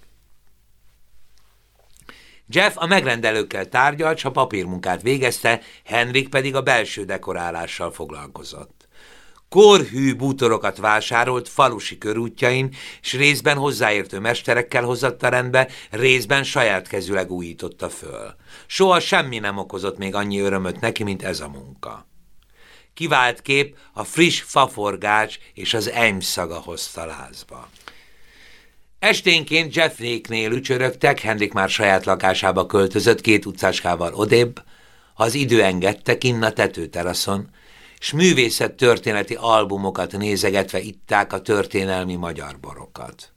Jeff a megrendelőkkel tárgyalt, s a papírmunkát végezte, Henrik pedig a belső dekorálással foglalkozott. Korhű bútorokat vásárolt falusi körútjain, s részben hozzáértő mesterekkel hozatta rendbe, részben saját kezüleg újította föl. Soha semmi nem okozott még annyi örömöt neki, mint ez a munka. Kivált kép a friss faforgács és az enysz szaga hozta lázba. Esténként Jeffréknél ücsörögtek, Henrik már saját lakásába költözött két utcáskával odébb, ha az idő engedte kinn a tetőteraszon, s művészet történeti albumokat nézegetve itták a történelmi magyar borokat.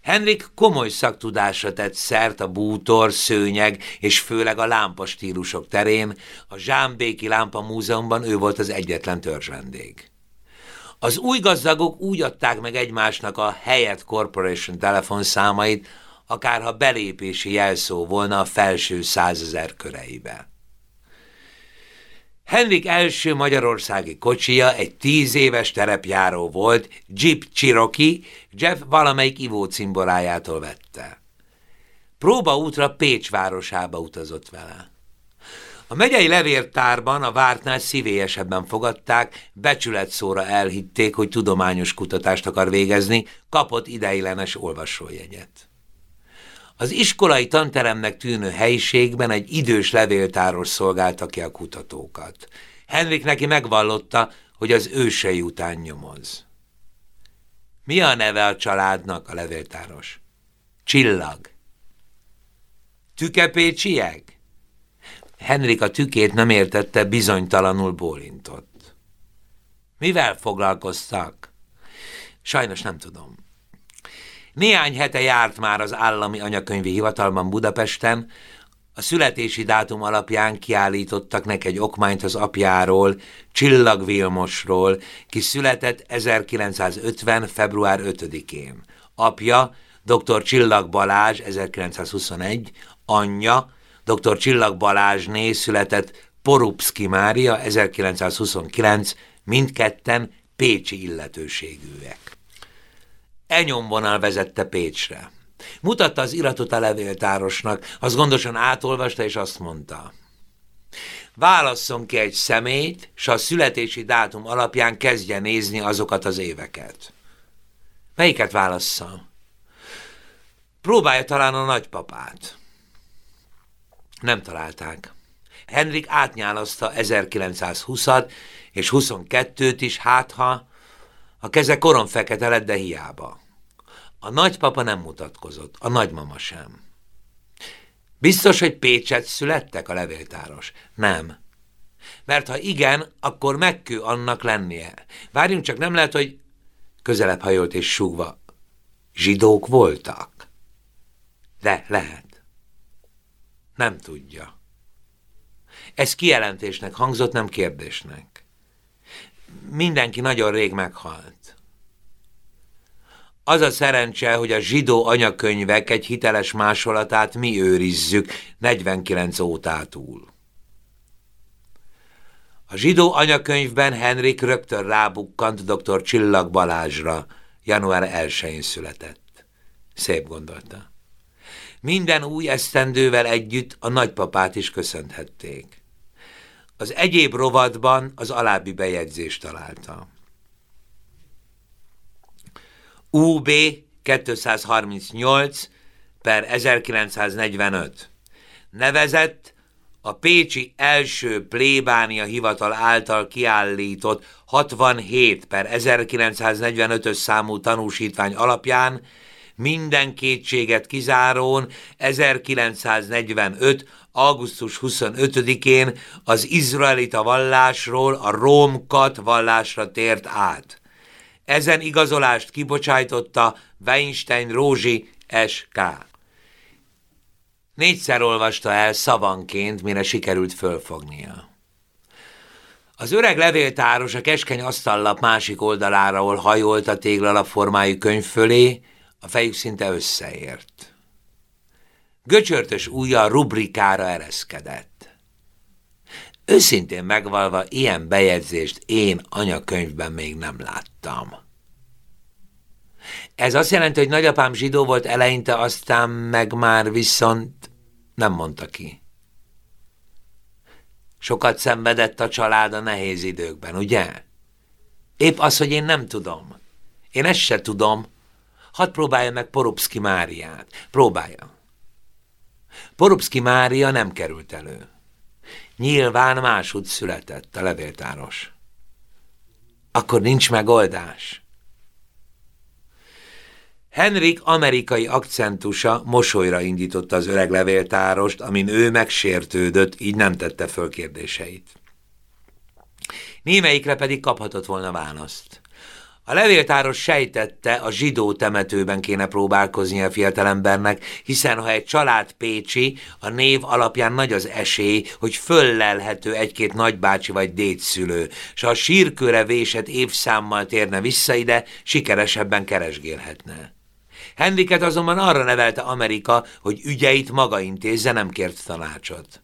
Henrik komoly szaktudásra tett szert a bútor, szőnyeg és főleg a lámpastílusok terén, a Zsámbéki Lámpa Múzeumban ő volt az egyetlen törzsvendég. Az új gazdagok úgy adták meg egymásnak a Hyatt Corporation telefonszámait, akárha belépési jelszó volna a felső százezer köreibe. Henrik első magyarországi kocsija egy tíz éves terepjáró volt, Jeep Cherokee, Jeff valamelyik ivó cimborájától vette. útra Pécs városába utazott vele. A megyei levértárban a vártnál szívélyesebben fogadták, becsületszóra elhitték, hogy tudományos kutatást akar végezni, kapott ideiglenes olvasójegyet. Az iskolai tanteremnek tűnő helyiségben egy idős levéltáros szolgálta ki a kutatókat. Henrik neki megvallotta, hogy az ősei után nyomoz. Mi a neve a családnak, a levéltáros? Csillag. Tükepécsiek? Henrik a tükét nem értette, bizonytalanul bólintott. Mivel foglalkoztak? Sajnos nem tudom. Néhány hete járt már az állami anyakönyvi hivatalban Budapesten, a születési dátum alapján kiállítottak neki egy okmányt az apjáról, Csillag Vilmosról, ki született 1950. február 5-én. Apja dr. Csillag Balázs 1921, anyja dr. Csillag Balázsné született Porupszki Mária 1929, mindketten pécsi illetőségűek. Enyomvonal vezette Pécsre. Mutatta az iratot a levéltárosnak, az gondosan átolvasta, és azt mondta. Válasszon ki egy szemét, s a születési dátum alapján kezdje nézni azokat az éveket. Melyiket válasszam? Próbálja talán a nagypapát. Nem találták. Henrik átnyálazta 1920-at és 22-t is, hát ha a keze koron fekete lett, de hiába. A nagypapa nem mutatkozott, a nagymama sem. Biztos, hogy Pécset születtek a levéltáros? Nem. Mert ha igen, akkor megkő annak lennie. Várjunk csak, nem lehet, hogy közelebb hajolt és súgva. Zsidók voltak? De lehet. Nem tudja. Ez kijelentésnek hangzott, nem kérdésnek. Mindenki nagyon rég meghalt. Az a szerencse, hogy a zsidó anyakönyvek egy hiteles másolatát mi őrizzük 49 ótátúl. A zsidó anyakönyvben Henrik rögtön rábukkant dr. Csillag Balázsra, január 1-én született. Szép gondolta. Minden új esztendővel együtt a nagypapát is köszönhették. Az egyéb rovatban az alábbi bejegyzést találta. UB 238 per 1945 nevezett a Pécsi első plébánia hivatal által kiállított 67 per 1945-ös számú tanúsítvány alapján minden kétséget kizárón 1945. augusztus 25-én az izraelita vallásról a rómkat vallásra tért át. Ezen igazolást kibocsájtotta Weinstein Rózsi S.K. Négyszer olvasta el szavanként, mire sikerült fölfognia. Az öreg levéltáros a keskeny asztallap másik oldalára, ahol hajolt a téglalapformájú könyv fölé, A fejük szinte összeért. Göcsörtös ujja rubrikára ereszkedett. Őszintén megvalva, ilyen bejegyzést én anyakönyvben még nem láttam. Ez azt jelenti, hogy nagyapám zsidó volt eleinte, aztán meg már viszont nem mondta ki. Sokat szenvedett a család a nehéz időkben, ugye? Épp az, hogy én nem tudom. Én ezt se tudom. Hadd próbálja meg Porubszki Máriát. Próbálja. Porubszki Mária nem került elő. Nyilván máshogy született a levéltáros. Akkor nincs megoldás. Henrik amerikai akcentusa mosolyra indította az öreg levéltárost, amin ő megsértődött, így nem tette föl kérdéseit. Némelyikre pedig kaphatott volna választ. A levéltáros sejtette, a zsidó temetőben kéne próbálkozni a fiatalembernek, hiszen ha egy család pécsi, a név alapján nagy az esély, hogy föllelhető egy-két nagybácsi vagy dédszülő, s ha a sírkőre vésett évszámmal térne vissza ide, sikeresebben keresgélhetne. Henriket azonban arra nevelte Amerika, hogy ügyeit maga intézze, nem kért tanácsot.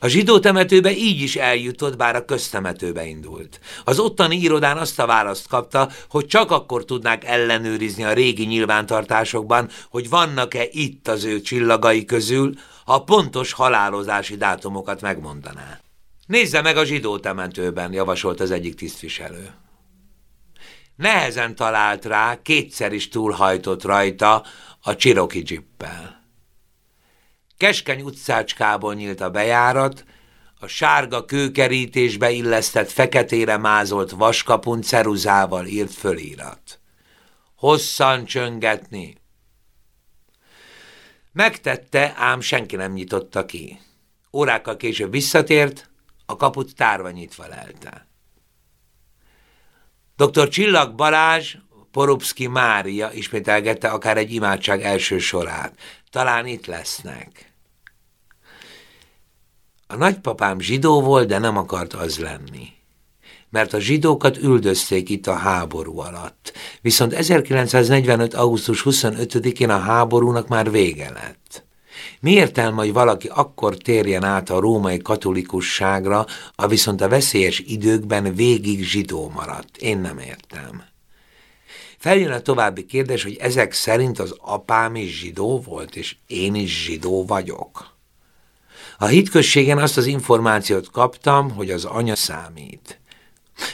A zsidó temetőbe így is eljutott, bár a köztemetőbe indult. Az ottani irodán azt a választ kapta, hogy csak akkor tudnák ellenőrizni a régi nyilvántartásokban, hogy vannak-e itt az ő csillagai közül, ha a pontos halálozási dátumokat megmondaná. Nézze meg a zsidó temetőben, javasolt az egyik tisztviselő. Nehezen talált rá, kétszer is túlhajtott rajta a csiroki dzsippel. Keskeny utcácskából nyílt a bejárat, a sárga kőkerítésbe illesztett feketére mázolt vaskapun ceruzával írt fölírat. Hosszan csöngetni. Megtette, ám senki nem nyitotta ki. Órákkal később visszatért, a kaput tárva nyitva lelte. Dr. Csillag Balázs, Porubszki Mária ismételgette akár egy imádság első sorát. Talán itt lesznek. A nagypapám zsidó volt, de nem akart az lenni. Mert a zsidókat üldözték itt a háború alatt. Viszont 1945. augusztus 25-én a háborúnak már vége lett. Mi értelme, hogy valaki akkor térjen át a római katolikusságra, a viszont a veszélyes időkben végig zsidó maradt? Én nem értem. Feljön a további kérdés, hogy ezek szerint az apám is zsidó volt, és én is zsidó vagyok. A hitközségen azt az információt kaptam, hogy az anya számít.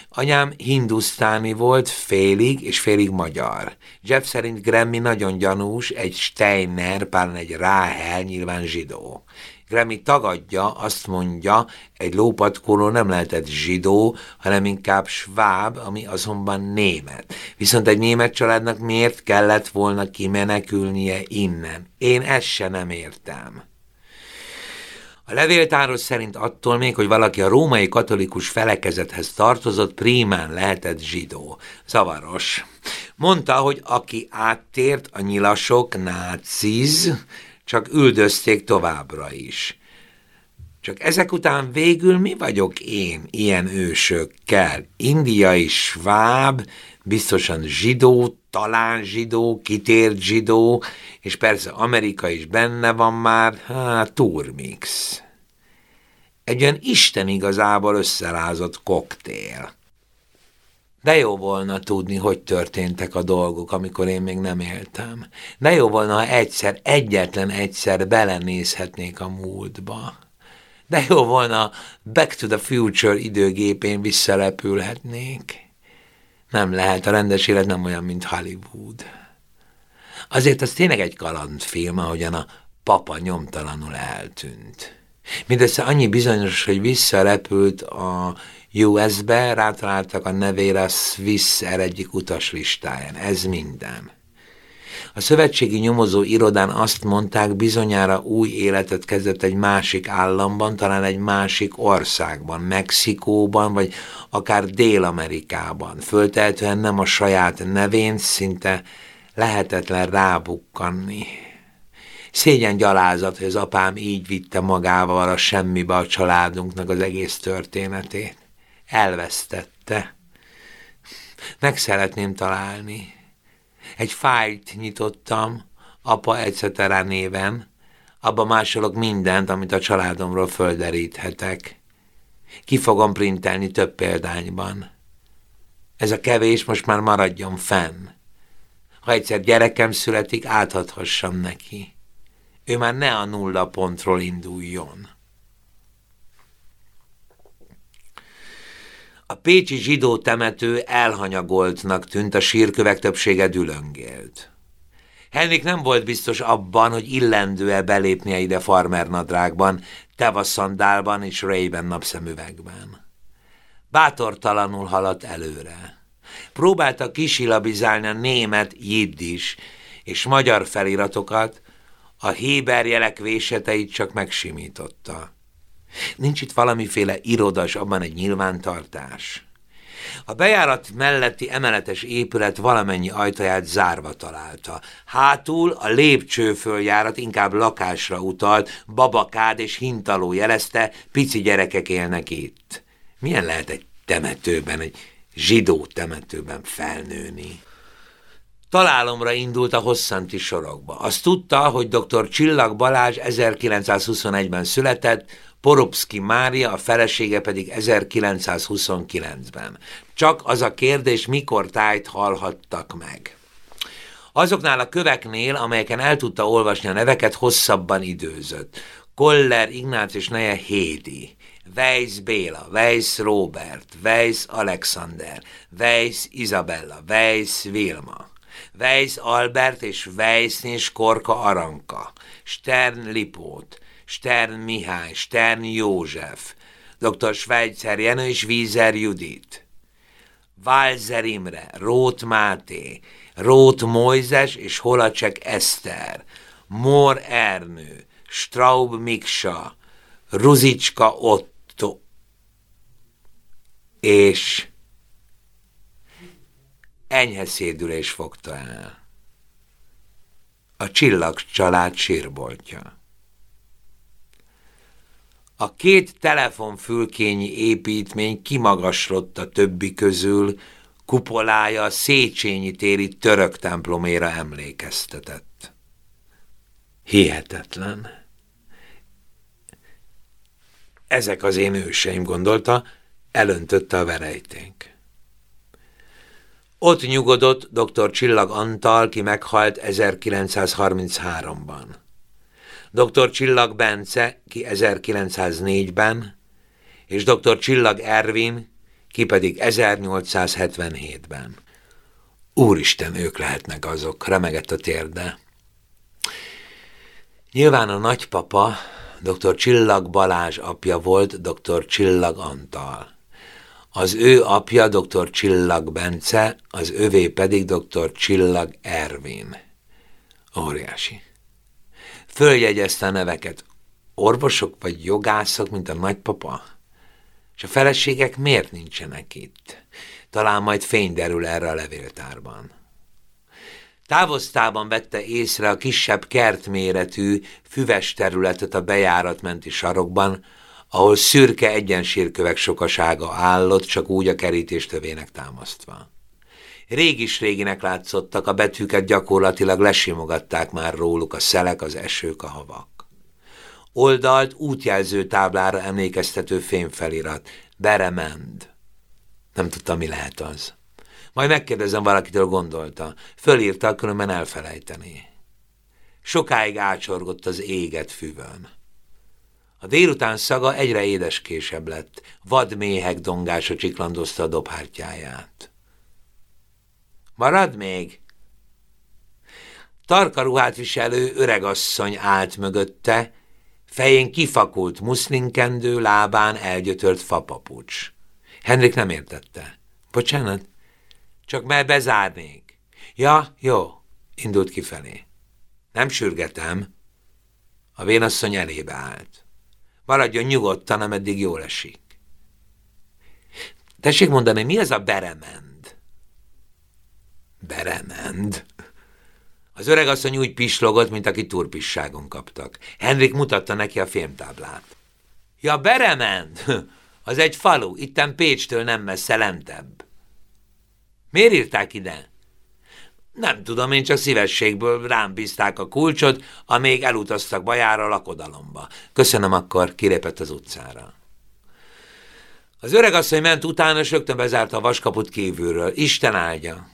Anyám hindusztáni volt, félig és félig magyar. Jeff szerint Grammy nagyon gyanús, egy Steiner, pár egy Ráhel, nyilván zsidó. Grammy tagadja, azt mondja, egy lópatkóló nem lehetett zsidó, hanem inkább sváb, ami azonban német. Viszont egy német családnak miért kellett volna kimenekülnie innen? Én ezt se nem értem. A levéltáros szerint attól még, hogy valaki a római katolikus felekezethez tartozott, prímán lehetett zsidó. Zavaros. Mondta, hogy aki áttért, a nyilasok, náciz, csak üldözték továbbra is. Csak ezek után végül mi vagyok én ilyen ősökkel? Indiai sváb, biztosan zsidó, talán zsidó, kitért zsidó, és persze Amerika is benne van már, hát turmix. Egy olyan Isten igazából összerázott koktél. De jó volna tudni, hogy történtek a dolgok, amikor én még nem éltem. De jó volna, ha egyszer, egyetlen egyszer belenézhetnék a múltba. De jó volna, Back to the Future időgépén visszalepülhetnék. Nem lehet, a rendes élet nem olyan, mint Hollywood. Azért az tényleg egy kalandfilm, ahogyan a papa nyomtalanul eltűnt. Mindössze annyi bizonyos, hogy visszarepült a US-be, rátaláltak a nevére a Swiss Air egyik utaslistáján. Ez minden. A szövetségi nyomozó irodán azt mondták, bizonyára új életet kezdett egy másik államban, talán egy másik országban, Mexikóban, vagy akár Dél-Amerikában. Föltehetően nem a saját nevén, szinte lehetetlen rábukkanni. Szégyen gyalázat, hogy az apám így vitte magával a semmibe a családunknak az egész történetét. Elvesztette. Meg szeretném találni Egy fájlt nyitottam, apa etc. néven, abba másolok mindent, amit a családomról földeríthetek. Ki fogom printelni több példányban. Ez a kevés most már maradjon fenn. Ha egyszer gyerekem születik, átadhassam neki. Ő már ne a nulla pontról induljon. A pécsi zsidó temető elhanyagoltnak tűnt, a sírkövek többsége dülöngélt. Henrik nem volt biztos abban, hogy illendő-e belépnie ide farmernadrágban, tevaszandálban és Ray-ben napszemüvegben. Bátortalanul haladt előre. Próbálta kisilabizálni a német, jiddis és magyar feliratokat, a héber jelek véseteit csak megsimította. Nincs itt valamiféle irodas, abban egy nyilvántartás. A bejárat melletti emeletes épület valamennyi ajtaját zárva találta. Hátul a lépcsőföljárat inkább lakásra utalt, babakád és hintaló jelezte, pici gyerekek élnek itt. Milyen lehet egy temetőben, egy zsidó temetőben felnőni? Találomra indult a hosszanti sorokba. Azt tudta, hogy dr. Csillag Balázs 1921-ben született, Poropszki Mária, a felesége pedig 1929-ben. Csak az a kérdés, mikor tájt hallhattak meg. Azoknál a köveknél, amelyeken el tudta olvasni a neveket, hosszabban időzött. Koller Ignác és neje Hédi, Weiss Béla, Weiss Robert, Weiss Alexander, Weiss Isabella, Weiss Vilma, Weiss Albert és Weiss és Korka Aranka, Stern Lipót, Stern Mihály, Stern József, dr. Schweitzer Jenő és Vízer Judit, Walzer Imre, Rót Máté, Rót Mojzes és Holacek Eszter, Mor Ernő, Straub Miksa, Ruzicska Otto, és enyhe szédülés fogta el. A csillag család sírboltja. A két telefonfülkényi építmény kimagaslott a többi közül, kupolája a Széchenyi téri török temploméra emlékeztetett. Hihetetlen. Ezek az én őseim, gondolta, elöntötte a verejténk. Ott nyugodott dr. Csillag Antal, ki meghalt 1933-ban dr. Csillag Bence, ki 1904-ben, és dr. Csillag Ervin, ki pedig 1877-ben. Úristen, ők lehetnek azok, remegett a térde. Nyilván a nagypapa, dr. Csillag Balázs apja volt dr. Csillag Antal. Az ő apja dr. Csillag Bence, az övé pedig dr. Csillag Ervin. Óriási. Följegyezte a neveket. Orvosok vagy jogászok, mint a nagypapa? És a feleségek miért nincsenek itt? Talán majd fény derül erre a levéltárban. Távoztában vette észre a kisebb kertméretű, füves területet a bejáratmenti sarokban, ahol szürke egyensírkövek sokasága állott, csak úgy a kerítés tövének támasztva. Régis réginek látszottak, a betűket gyakorlatilag lesimogatták már róluk a szelek, az esők, a havak. Oldalt útjelző táblára emlékeztető fényfelirat. Beremend. Nem tudta, mi lehet az. Majd megkérdezem valakitől gondolta. Fölírta, különben elfelejteni. Sokáig ácsorgott az éget füvön. A délután szaga egyre édeskésebb lett, vadméhek dongása csiklandozta a dobhártyáját. Marad még? Tarka ruhát viselő öregasszony állt mögötte, fején kifakult muszlinkendő, lábán elgyötört fapapucs. Henrik nem értette. Bocsánat, csak már bezárnék. Ja, jó, indult kifelé. Nem sürgetem. A vénasszony elébe állt. Maradjon nyugodtan, ameddig jól esik. Tessék mondani, mi ez a beremen? Beremend. Az öregasszony úgy pislogott, mint aki turpisságon kaptak. Henrik mutatta neki a fémtáblát. Ja, Beremend! Az egy falu, itten Pécstől nem messze lentebb. Miért írták ide? Nem tudom, én csak szívességből rám bízták a kulcsot, amíg elutaztak bajára lakodalomba. Köszönöm, akkor kilépett az utcára. Az asszony ment utána, és rögtön bezárta a vaskaput kívülről. Isten áldja!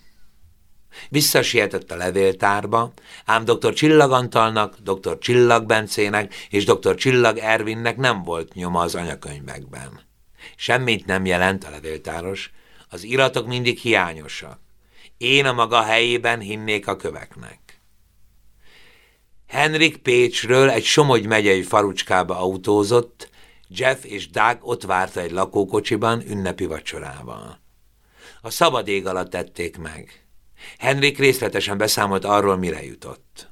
Visszasietett a levéltárba, ám dr. Csillag Antalnak, dr. Csillag Bencének és dr. Csillag Ervinnek nem volt nyoma az anyakönyvekben. Semmit nem jelent a levéltáros, az iratok mindig hiányosak. Én a maga helyében hinnék a köveknek. Henrik Pécsről egy Somogy megyei farucskába autózott, Jeff és Doug ott várta egy lakókocsiban ünnepi vacsorával. A szabad ég alatt tették meg. Henrik részletesen beszámolt arról, mire jutott.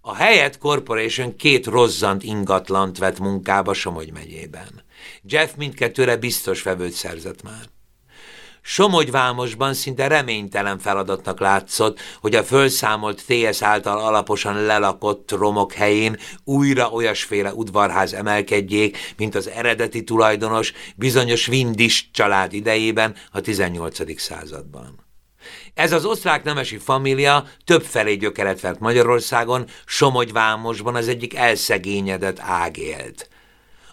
A Helyet Corporation két rozzant ingatlant vett munkába Somogy megyében. Jeff mindkettőre biztos vevőt szerzett már. Somogyvámosban szinte reménytelen feladatnak látszott, hogy a fölszámolt TS által alaposan lelakott romok helyén újra olyasféle udvarház emelkedjék, mint az eredeti tulajdonos bizonyos Windis család idejében a 18. században. Ez az osztrák nemesi família többfelé gyökeret vert Magyarországon, Somogyvámosban az egyik elszegényedett ág élt.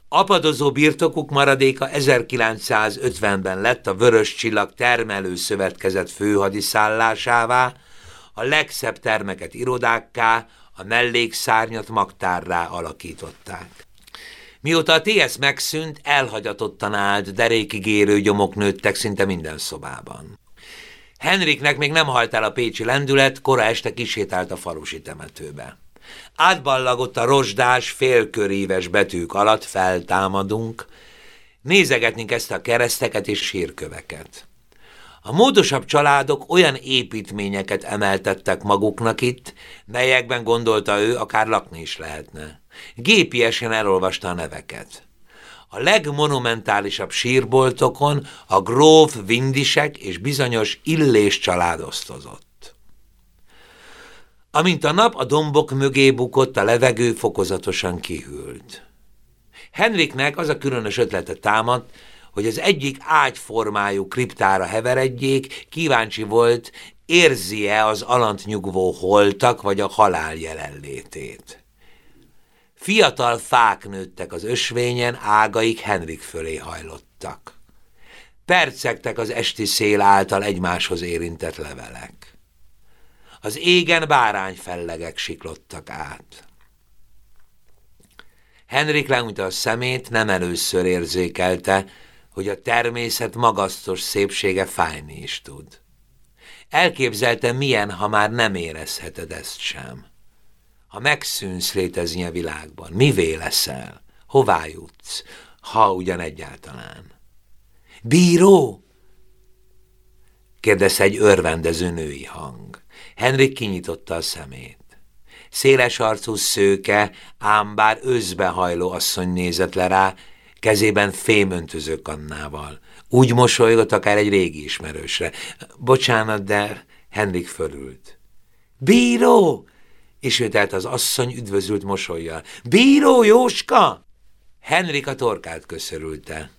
Apadozó birtokuk maradéka 1950-ben lett a Vörös Csillag termelő szövetkezet főhadiszállásává, a legszebb termeket irodákká, a mellékszárnyat magtárrá alakították. Mióta a TS megszűnt, elhagyatottan állt, derékig érő gyomok nőttek szinte minden szobában. Henriknek még nem halt el a pécsi lendület, kora este kisétált a falusi temetőbe. Átballagott a rozsdás, félköríves betűk alatt feltámadunk, nézegetnénk ezt a kereszteket és sírköveket. A módosabb családok olyan építményeket emeltettek maguknak itt, melyekben gondolta ő, akár lakni is lehetne. Gépiesen elolvasta a neveket. A legmonumentálisabb sírboltokon a gróf vindisek és bizonyos illés család osztozott. Amint a nap a dombok mögé bukott, a levegő fokozatosan kihűlt. Henriknek az a különös ötlete támadt, hogy az egyik ágyformájú kriptára heveredjék, kíváncsi volt, érzi-e az alant nyugvó holtak vagy a halál jelenlétét. Fiatal fák nőttek az ösvényen, ágaik Henrik fölé hajlottak. Percegtek az esti szél által egymáshoz érintett levelek. Az égen bárányfellegek siklottak át. Henrik lenyújta a szemét, nem először érzékelte, hogy a természet magasztos szépsége fájni is tud. Elképzelte, milyen, ha már nem érezheted ezt sem. Ha megszűnsz létezni a világban, mivé leszel? Hová jutsz, ha ugyan egyáltalán? Bíró? kérdezte egy örvendező női hang. Henrik kinyitotta a szemét. Széles arcú szőke, ám bár özbehajló asszony nézett le rá, kezében fémöntöző kannával. Úgy mosolygott akár egy régi ismerősre. Bocsánat, de Henrik fölült. Bíró! Ismételt az asszony üdvözült mosolyjal. Bíró, Jóska! Henrik a torkát köszörülte.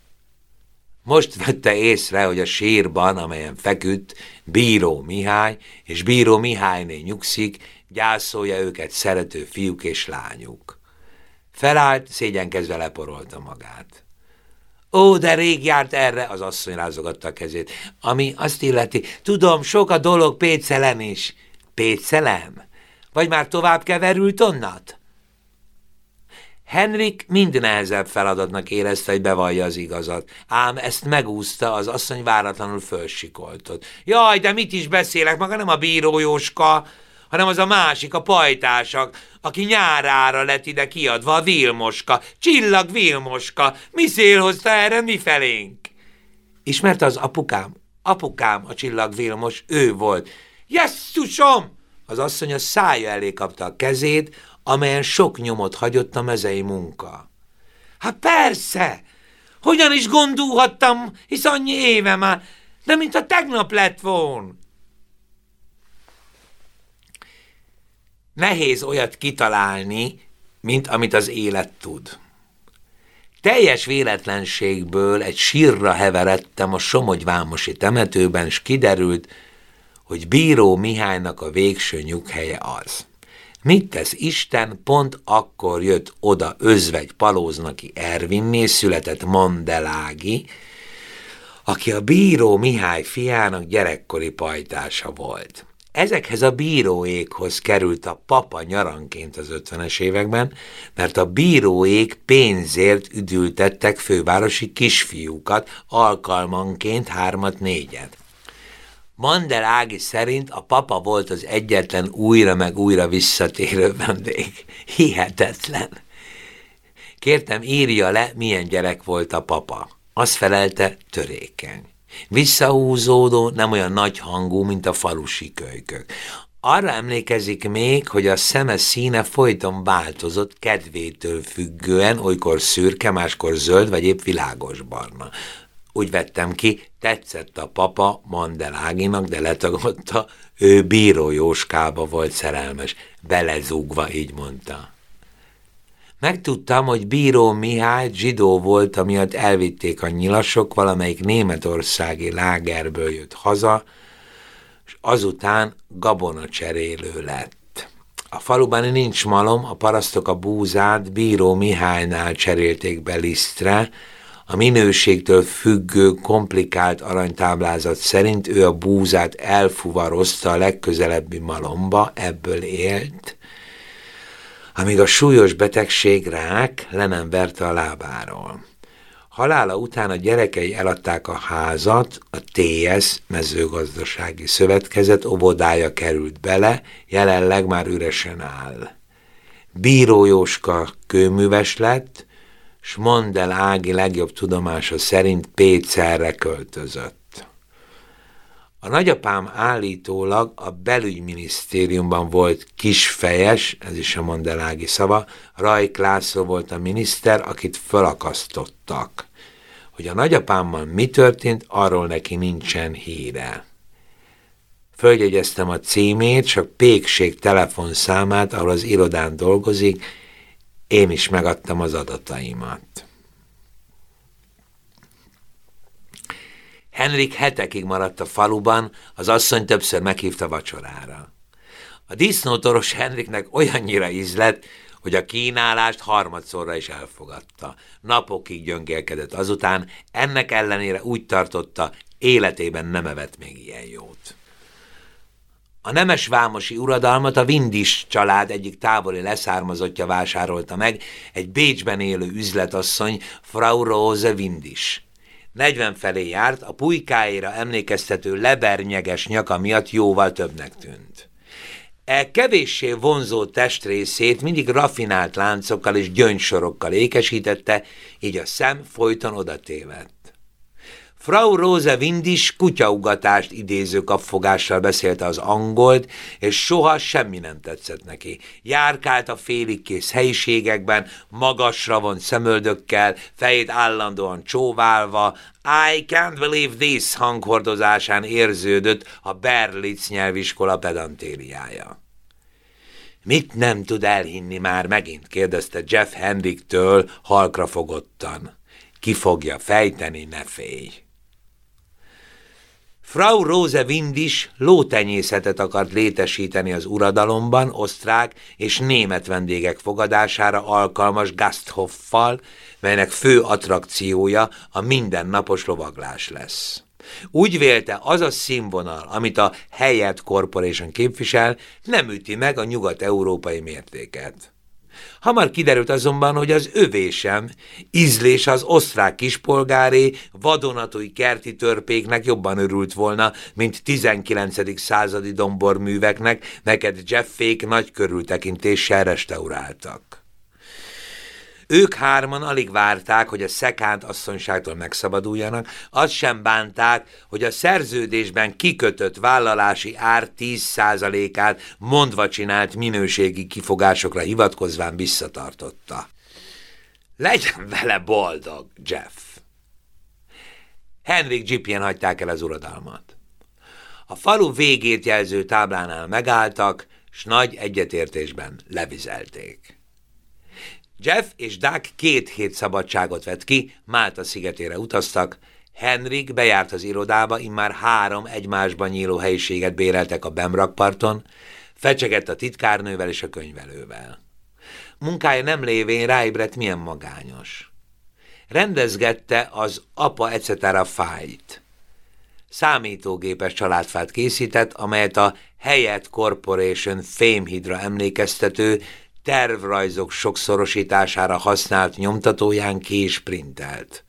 Most vette észre, hogy a sírban, amelyen feküdt, Bíró Mihály és Bíró Mihályné nyugszik, gyászolja őket szerető fiúk és lányuk. Felállt, szégyenkezve leporolta magát. Ó, de rég járt erre, az asszony rázogatta a kezét, ami azt illeti, tudom, sok a dolog Pécelem is. Pécelem? Vagy már tovább keverült onnat? Henrik mind nehezebb feladatnak érezte, hogy bevallja az igazat, ám ezt megúszta, az asszony váratlanul fölsikoltott. Jaj, de mit is beszélek, maga nem a bíró Jóska, hanem az a másik, a pajtásak, aki nyárára lett ide kiadva, a Vilmoska, Csillag Vilmoska, mi szél hozta erre mi felénk? Ismerte az apukám? Apukám, a Csillag Vilmos, ő volt. Jesszusom! Az asszony a szája elé kapta a kezét, amelyen sok nyomot hagyott a mezei munka. Hát persze! Hogyan is gondolhattam, hisz annyi éve már, de mint a tegnap lett volna. Nehéz olyat kitalálni, mint amit az élet tud. Teljes véletlenségből egy sírra heveredtem a Somogyvámosi temetőben, és kiderült, hogy Bíró Mihálynak a végső nyughelye az. Mit tesz Isten, pont akkor jött oda özvegy Palóznaki Ervinné született Mandelági, aki a bíró Mihály fiának gyerekkori pajtása volt. Ezekhez a bíróékhoz került a papa nyaranként az ötvenes években, mert a bíróék pénzért üdültettek fővárosi kisfiúkat, alkalmanként hármat-négyet. Mandel Ági szerint a papa volt az egyetlen újra meg újra visszatérő vendég. Hihetetlen. Kértem, írja le, milyen gyerek volt a papa. Azt felelte, törékeny. Visszahúzódó, nem olyan nagy hangú, mint a falusi kölykök. Arra emlékezik még, hogy a szeme színe folyton változott kedvétől függően, olykor szürke, máskor zöld, vagy épp világos barna. Úgy vettem ki, tetszett a papa Mandeláginak, de letagadta, ő bíró Jóskába volt szerelmes, belezúgva, így mondta. Megtudtam, hogy bíró Mihály zsidó volt, amiatt elvitték a nyilasok, valamelyik németországi lágerből jött haza, és azután gabona cserélő lett. A faluban nincs malom, a parasztok a búzát bíró Mihálynál cserélték be lisztre, a minőségtől függő, komplikált aranytáblázat szerint ő a búzát elfuvarozta a legközelebbi malomba, ebből élt, amíg a súlyos betegség rák le nem verte a lábáról. Halála után a gyerekei eladták a házat, a TS mezőgazdasági szövetkezet óvodája került bele, jelenleg már üresen áll. Bíró Jóska kőműves lett, s Ági legjobb tudomása szerint Pécerre költözött. A nagyapám állítólag a belügyminisztériumban volt kisfejes, ez is a Mondelági szava, Rajk László volt a miniszter, akit felakasztottak. Hogy a nagyapámmal mi történt, arról neki nincsen híre. Följegyeztem a címét, csak pékség telefonszámát, ahol az irodán dolgozik, én is megadtam az adataimat. Henrik hetekig maradt a faluban, az asszony többször meghívta vacsorára. A disznótoros Henriknek olyannyira ízlett, hogy a kínálást harmadszorra is elfogadta. Napokig gyöngélkedett azután, ennek ellenére úgy tartotta, életében nem evett még ilyen jót. A nemes vámosi uradalmat a Vindis család egyik távoli leszármazottja vásárolta meg, egy Bécsben élő üzletasszony, Frau Rose Vindis. 40 felé járt, a pulykáira emlékeztető lebernyeges nyaka miatt jóval többnek tűnt. E kevéssé vonzó testrészét mindig rafinált láncokkal és gyöngysorokkal ékesítette, így a szem folyton odatévedt. Frau Rose Windis kutyaugatást idéző kapfogással beszélte az angolt, és soha semmi nem tetszett neki. Járkált a félig kész helyiségekben, magasra von szemöldökkel, fejét állandóan csóválva, I can't believe this hanghordozásán érződött a Berlitz nyelviskola pedantériája. Mit nem tud elhinni már megint? kérdezte Jeff Henriktől halkra fogottan. Ki fogja fejteni, ne félj! Frau Rose Windis lótenyészetet akart létesíteni az uradalomban osztrák és német vendégek fogadására alkalmas Gasthoffal, melynek fő attrakciója a mindennapos lovaglás lesz. Úgy vélte, az a színvonal, amit a Helyet Corporation képvisel, nem üti meg a nyugat-európai mértéket. Hamar kiderült azonban, hogy az övé sem, ízlés az osztrák kispolgáré, vadonatúj kerti törpéknek jobban örült volna, mint 19. századi domborműveknek, neked Jeffék nagy körültekintéssel restauráltak. Ők hárman alig várták, hogy a szekánt asszonyságtól megszabaduljanak, azt sem bánták, hogy a szerződésben kikötött vállalási ár 10%-át mondva csinált minőségi kifogásokra hivatkozván visszatartotta. Legyen vele boldog, Jeff! Henrik Gypien hagyták el az uradalmat. A falu végét jelző táblánál megálltak, s nagy egyetértésben levizelték. Jeff és Doug két hét szabadságot vett ki, Málta szigetére utaztak, Henrik bejárt az irodába, immár három egymásban nyíló helyiséget béreltek a Bemrakparton, fecsegett a titkárnővel és a könyvelővel. Munkája nem lévén ráébredt milyen magányos. Rendezgette az apa etc. fájt. Számítógépes családfát készített, amelyet a Helyet Corporation fémhidra emlékeztető tervrajzok sokszorosítására használt nyomtatóján ki is printelt.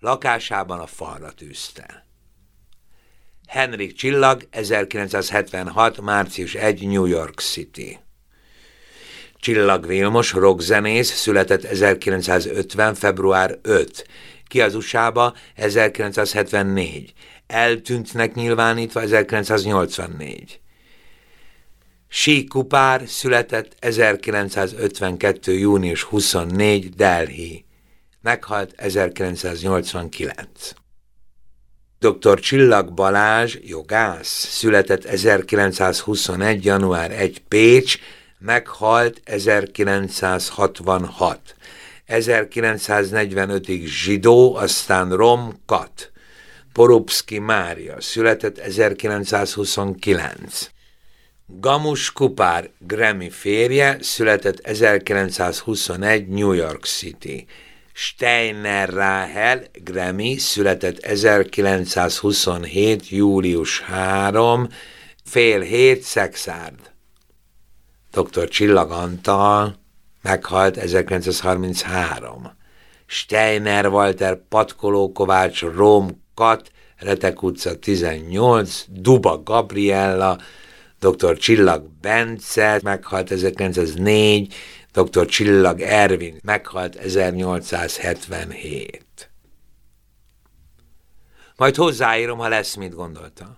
Lakásában a falra tűzte. Henrik Csillag, 1976. március 1. New York City. Csillag Vilmos, rockzenész, született 1950. február 5. Ki az USA-ba 1974. Eltűntnek nyilvánítva 1984. Sí Kupár született 1952. június 24. Delhi. Meghalt 1989. Dr. Csillag Balázs, jogász, született 1921. január 1. Pécs, meghalt 1966. 1945-ig zsidó, aztán rom, kat. Porubszki Mária, született 1929. Gamus Kupár, Grammy férje, született 1921 New York City. Steiner Rahel, Grammy, született 1927 július 3, fél hét, Szexárd. Dr. Csillag Antal meghalt 1933. Steiner Walter Patkoló Kovács Róm Kat, Retek utca 18, Duba Gabriella, dr. Csillag Bence meghalt 1904, dr. Csillag Ervin meghalt 1877. Majd hozzáírom, ha lesz, mit gondolta.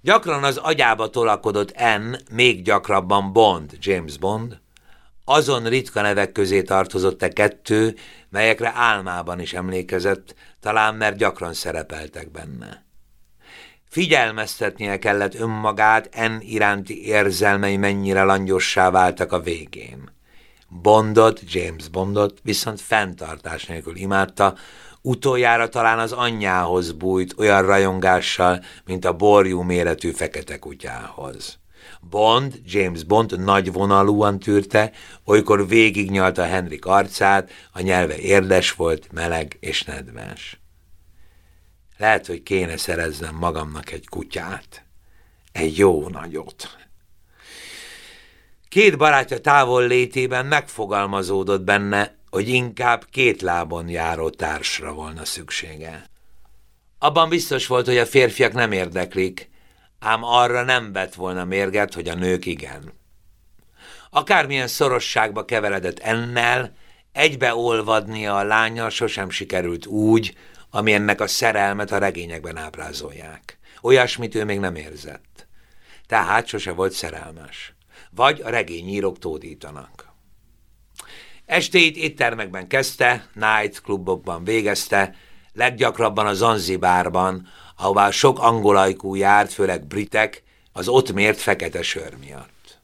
Gyakran az agyába tolakodott N, még gyakrabban Bond, James Bond, azon ritka nevek közé tartozott e kettő, melyekre álmában is emlékezett, talán mert gyakran szerepeltek benne. Figyelmeztetnie kellett önmagát, en iránti érzelmei mennyire langyossá váltak a végén. Bondot, James Bondot viszont fenntartás nélkül imádta, utoljára talán az anyjához bújt olyan rajongással, mint a borjú méretű fekete kutyához. Bond, James Bond nagy vonalúan tűrte, olykor végignyalta Henrik arcát, a nyelve érdes volt, meleg és nedves. Lehet, hogy kéne szereznem magamnak egy kutyát. Egy jó nagyot. Két barátja távol létében megfogalmazódott benne, hogy inkább két lábon járó társra volna szüksége. Abban biztos volt, hogy a férfiak nem érdeklik, ám arra nem vett volna mérget, hogy a nők igen. Akármilyen szorosságba keveredett ennel, egybeolvadnia a lánya sosem sikerült úgy, ami ennek a szerelmet a regényekben ábrázolják. Olyasmit ő még nem érzett. Tehát sose volt szerelmes. Vagy a regényírók tódítanak. Estét éttermekben kezdte, night klubokban végezte, leggyakrabban a Zanzibárban, ahová sok angolajkú járt, főleg britek, az ott mért fekete sör miatt.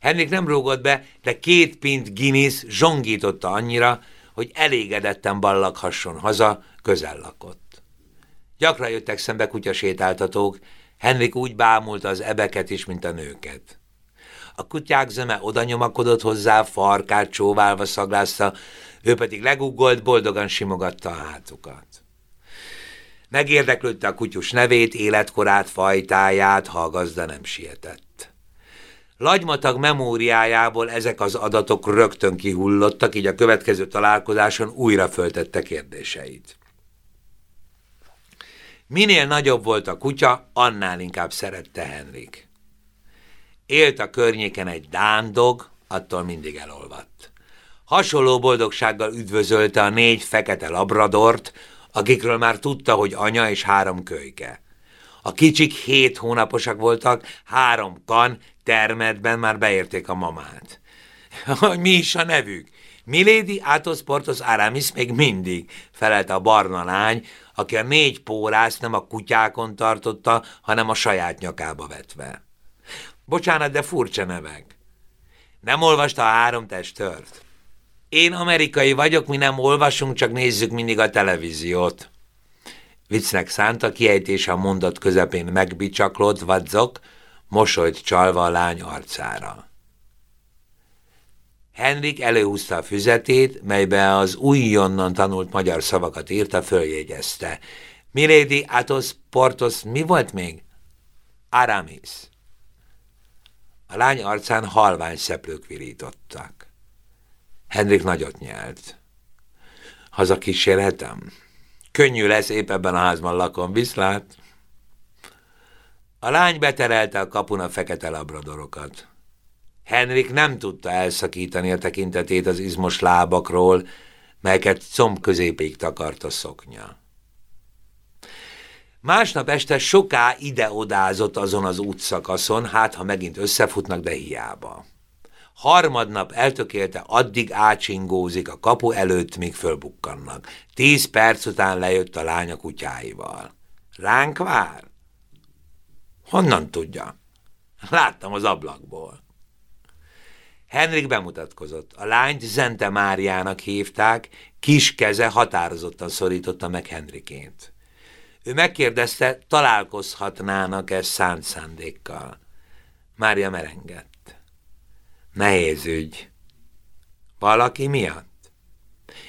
Henrik nem rúgott be, de két pint Guinness zsongította annyira, hogy elégedetten ballaghasson haza, közel lakott. Gyakran jöttek szembe kutyasétáltatók, Henrik úgy bámulta az ebeket is, mint a nőket. A kutyák zöme oda nyomakodott hozzá, farkát csóválva szaglázta, ő pedig leguggolt, boldogan simogatta a hátukat. Megérdeklődte a kutyus nevét, életkorát, fajtáját, ha a gazda nem sietett. Lagymatag memóriájából ezek az adatok rögtön kihullottak, így a következő találkozáson újra föltette kérdéseit. Minél nagyobb volt a kutya, annál inkább szerette Henrik. Élt a környéken egy dándog, attól mindig elolvadt. Hasonló boldogsággal üdvözölte a négy fekete labradort, akikről már tudta, hogy anya és három kölyke. A kicsik hét hónaposak voltak, három kan termetben már beérték a mamát. Mi is a nevük? Milady Athos Portos Aramis még mindig, felelte a barna lány, aki a négy pórászt nem a kutyákon tartotta, hanem a saját nyakába vetve. Bocsánat, de furcsa nevek. Nem olvasta a három testört? Én amerikai vagyok, mi nem olvasunk, csak nézzük mindig a televíziót. Viccnek szánta, kiejtése a mondat közepén megbicsaklott, vadzok, mosolyt csalva a lány arcára. Henrik előhúzta a füzetét, melybe az újonnan tanult magyar szavakat írta, följegyezte. Milady, Athos, Portos, mi volt még? Aramis. A lány arcán halvány szeplők virítottak. Henrik nagyot nyelt. Haza kísérhetem? Könnyű lesz, épp ebben a házban lakom, viszlát. A lány beterelte a kapun a fekete labradorokat. Henrik nem tudta elszakítani a tekintetét az izmos lábakról, melyeket comb középig takart a szoknya. Másnap este soká ide-odázott azon az útszakaszon, hát ha megint összefutnak, de hiába. Harmadnap eltökélte, addig ácsingózik a kapu előtt, míg fölbukkannak. Tíz perc után lejött a lánya kutyáival. Ránk vár? Honnan tudja? Láttam az ablakból. Henrik bemutatkozott. A lányt Zente Máriának hívták, kis keze határozottan szorította meg Henriként. Ő megkérdezte, találkozhatnának-e szánt szándékkal. Mária merengett. Nehéz ügy. Valaki miatt?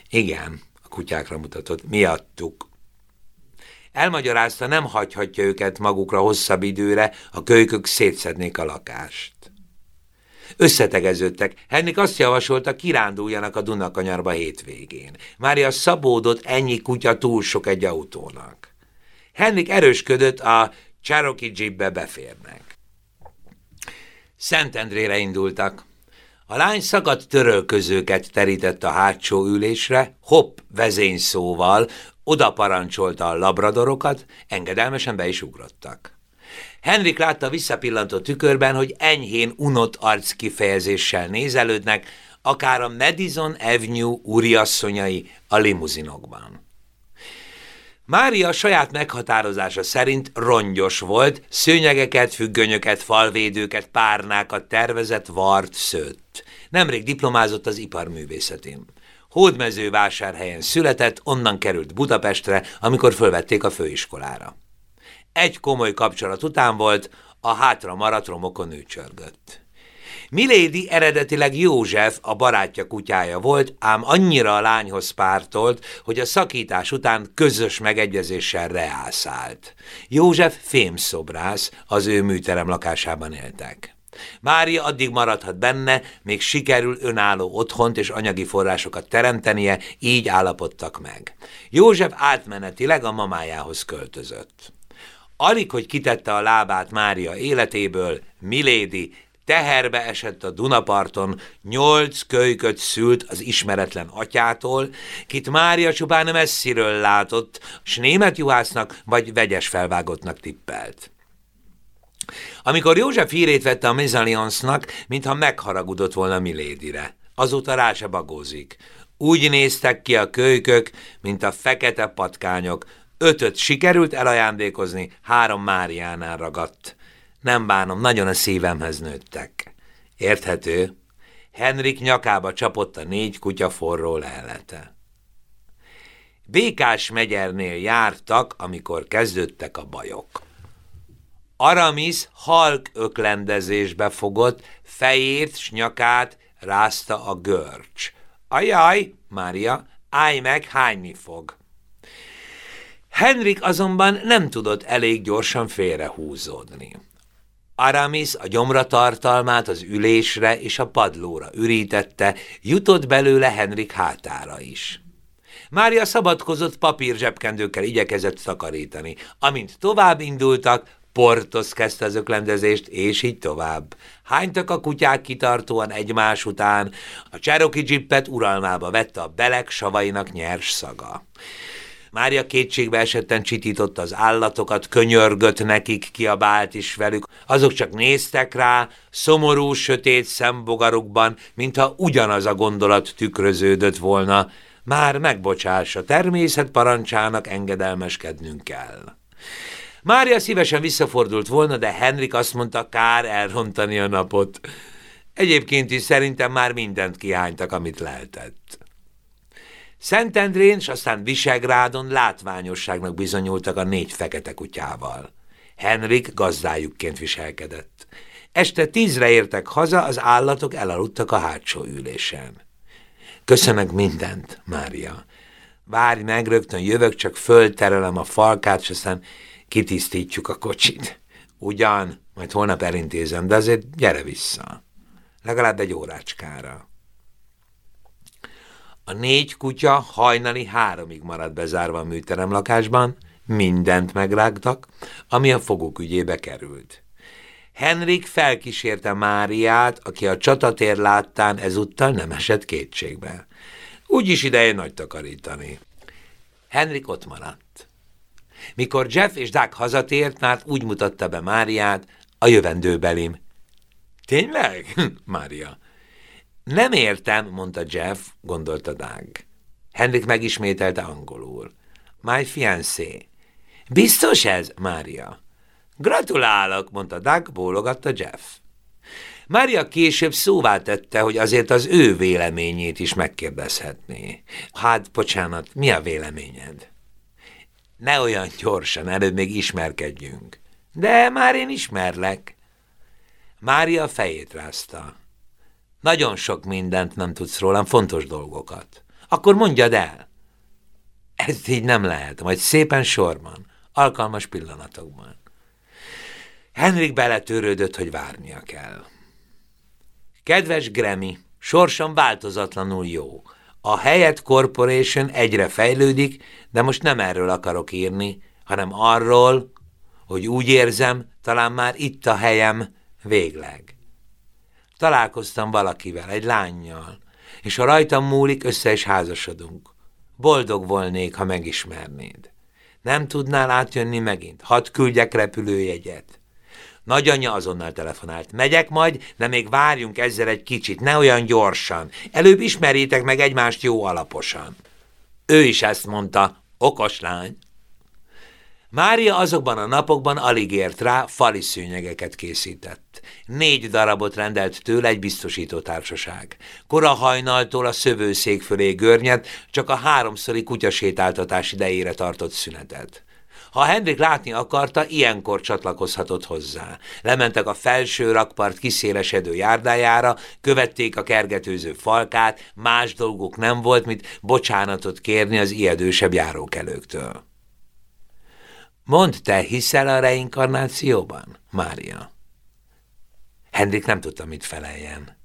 Igen, a kutyákra mutatott, miattuk. Elmagyarázta, nem hagyhatja őket magukra hosszabb időre, a kölykök szétszednék a lakást. Összetegeződtek. Henrik azt javasolta, kiránduljanak a Dunakanyarba hétvégén. Mária szabódott ennyi kutya túl sok egy autónak. Henrik erősködött, a Cherokee Jeepbe beférnek. Szentendrére indultak. A lány szakadt törölközőket terített a hátsó ülésre, hopp vezényszóval, oda parancsolta a labradorokat, engedelmesen be is ugrottak. Henrik látta visszapillantott tükörben, hogy enyhén unott arc kifejezéssel nézelődnek, akár a Madison Avenue úriasszonyai a limuzinokban. Mária saját meghatározása szerint rongyos volt, szőnyegeket, függönyöket, falvédőket, párnákat tervezett, vart, szőtt. Nemrég diplomázott az iparművészetén. Hódmezővásárhelyen született, onnan került Budapestre, amikor fölvették a főiskolára. Egy komoly kapcsolat után volt, a hátra maradt romokon csörgött. Milédi eredetileg József, a barátja kutyája volt, ám annyira a lányhoz pártolt, hogy a szakítás után közös megegyezéssel reászált. József fémszobrász, az ő műterem lakásában éltek. Mária addig maradhat benne, még sikerül önálló otthont és anyagi forrásokat teremtenie, így állapodtak meg. József átmenetileg a mamájához költözött. Alig, hogy kitette a lábát Mária életéből, Milédi teherbe esett a Dunaparton, nyolc kölyköt szült az ismeretlen atyától, kit Mária csupán messziről látott, s német juhásznak vagy vegyes felvágottnak tippelt. Amikor József hírét vette a mezaliansznak, mintha megharagudott volna Milédire. Azóta rá se bagózik. Úgy néztek ki a kölykök, mint a fekete patkányok, Ötöt sikerült elajándékozni, három Máriánál ragadt. Nem bánom, nagyon a szívemhez nőttek. Érthető? Henrik nyakába csapott a négy kutya forró lelete. Békás megyernél jártak, amikor kezdődtek a bajok. Aramis halk öklendezésbe fogott, fejét s nyakát rázta a görcs. Ajaj, Mária, állj meg, hányni fog. Henrik azonban nem tudott elég gyorsan félrehúzódni. Aramis a gyomra tartalmát az ülésre és a padlóra ürítette, jutott belőle Henrik hátára is. Mária szabadkozott papír zsebkendőkkel igyekezett takarítani. Amint tovább indultak, Portos kezdte az öklendezést, és így tovább. Hánytak a kutyák kitartóan egymás után, a Cherokee Jeepet uralmába vette a belek savainak nyers szaga. Mária kétségbe esetten csitította az állatokat, könyörgött nekik, kiabált is velük. Azok csak néztek rá, szomorú, sötét szembogarukban, mintha ugyanaz a gondolat tükröződött volna. Már megbocsássa, természet parancsának engedelmeskednünk kell. Mária szívesen visszafordult volna, de Henrik azt mondta, kár elrontani a napot. Egyébként is szerintem már mindent kihánytak, amit lehetett. Szentendrén és aztán Visegrádon látványosságnak bizonyultak a négy fekete kutyával. Henrik gazdájukként viselkedett. Este tízre értek haza, az állatok elaludtak a hátsó ülésen. Köszönök mindent, Mária. Várj meg, rögtön jövök, csak fölterelem a falkát, és aztán kitisztítjuk a kocsit. Ugyan, majd holnap elintézem, de azért gyere vissza. Legalább egy órácskára. A négy kutya hajnali háromig maradt bezárva a műterem lakásban, mindent megrágtak, ami a foguk ügyébe került. Henrik felkísérte Máriát, aki a csatatér láttán ezúttal nem esett kétségbe. Úgyis ideje nagy takarítani. Henrik ott maradt. Mikor Jeff és Doug hazatért, már úgy mutatta be Máriát, a jövendőbelim. Tényleg? Mária. Nem értem, mondta Jeff, gondolta Doug. Henrik megismételte angolul. My fiancé. Biztos ez, Mária? Gratulálok, mondta Doug, bólogatta Jeff. Mária később szóvá tette, hogy azért az ő véleményét is megkérdezhetné. Hát, bocsánat, mi a véleményed? Ne olyan gyorsan, előbb még ismerkedjünk. De már én ismerlek. Mária fejét rázta. Nagyon sok mindent nem tudsz rólam, fontos dolgokat. Akkor mondjad el. Ez így nem lehet, majd szépen sorban, alkalmas pillanatokban. Henrik beletörődött, hogy várnia kell. Kedves Grammy, sorsom változatlanul jó. A Helyet Corporation egyre fejlődik, de most nem erről akarok írni, hanem arról, hogy úgy érzem, talán már itt a helyem végleg. Találkoztam valakivel, egy lányjal, és ha rajtam múlik, össze is házasodunk. Boldog volnék, ha megismernéd. Nem tudnál átjönni megint? Hadd küldjek repülőjegyet. Nagyanyja azonnal telefonált. Megyek majd, de még várjunk ezzel egy kicsit, ne olyan gyorsan. Előbb ismerjétek meg egymást jó alaposan. Ő is ezt mondta, okos lány. Mária azokban a napokban alig ért rá, fali szőnyegeket készített. Négy darabot rendelt tőle egy biztosító társaság. Kora hajnaltól a szövőszék fölé görnyed, csak a háromszori kutyasétáltatás idejére tartott szünetet. Ha Henrik látni akarta, ilyenkor csatlakozhatott hozzá. Lementek a felső rakpart kiszélesedő járdájára, követték a kergetőző falkát, más dolguk nem volt, mint bocsánatot kérni az ijedősebb járókelőktől. Mondd, te hiszel a reinkarnációban, Mária? Henrik nem tudta, mit feleljen.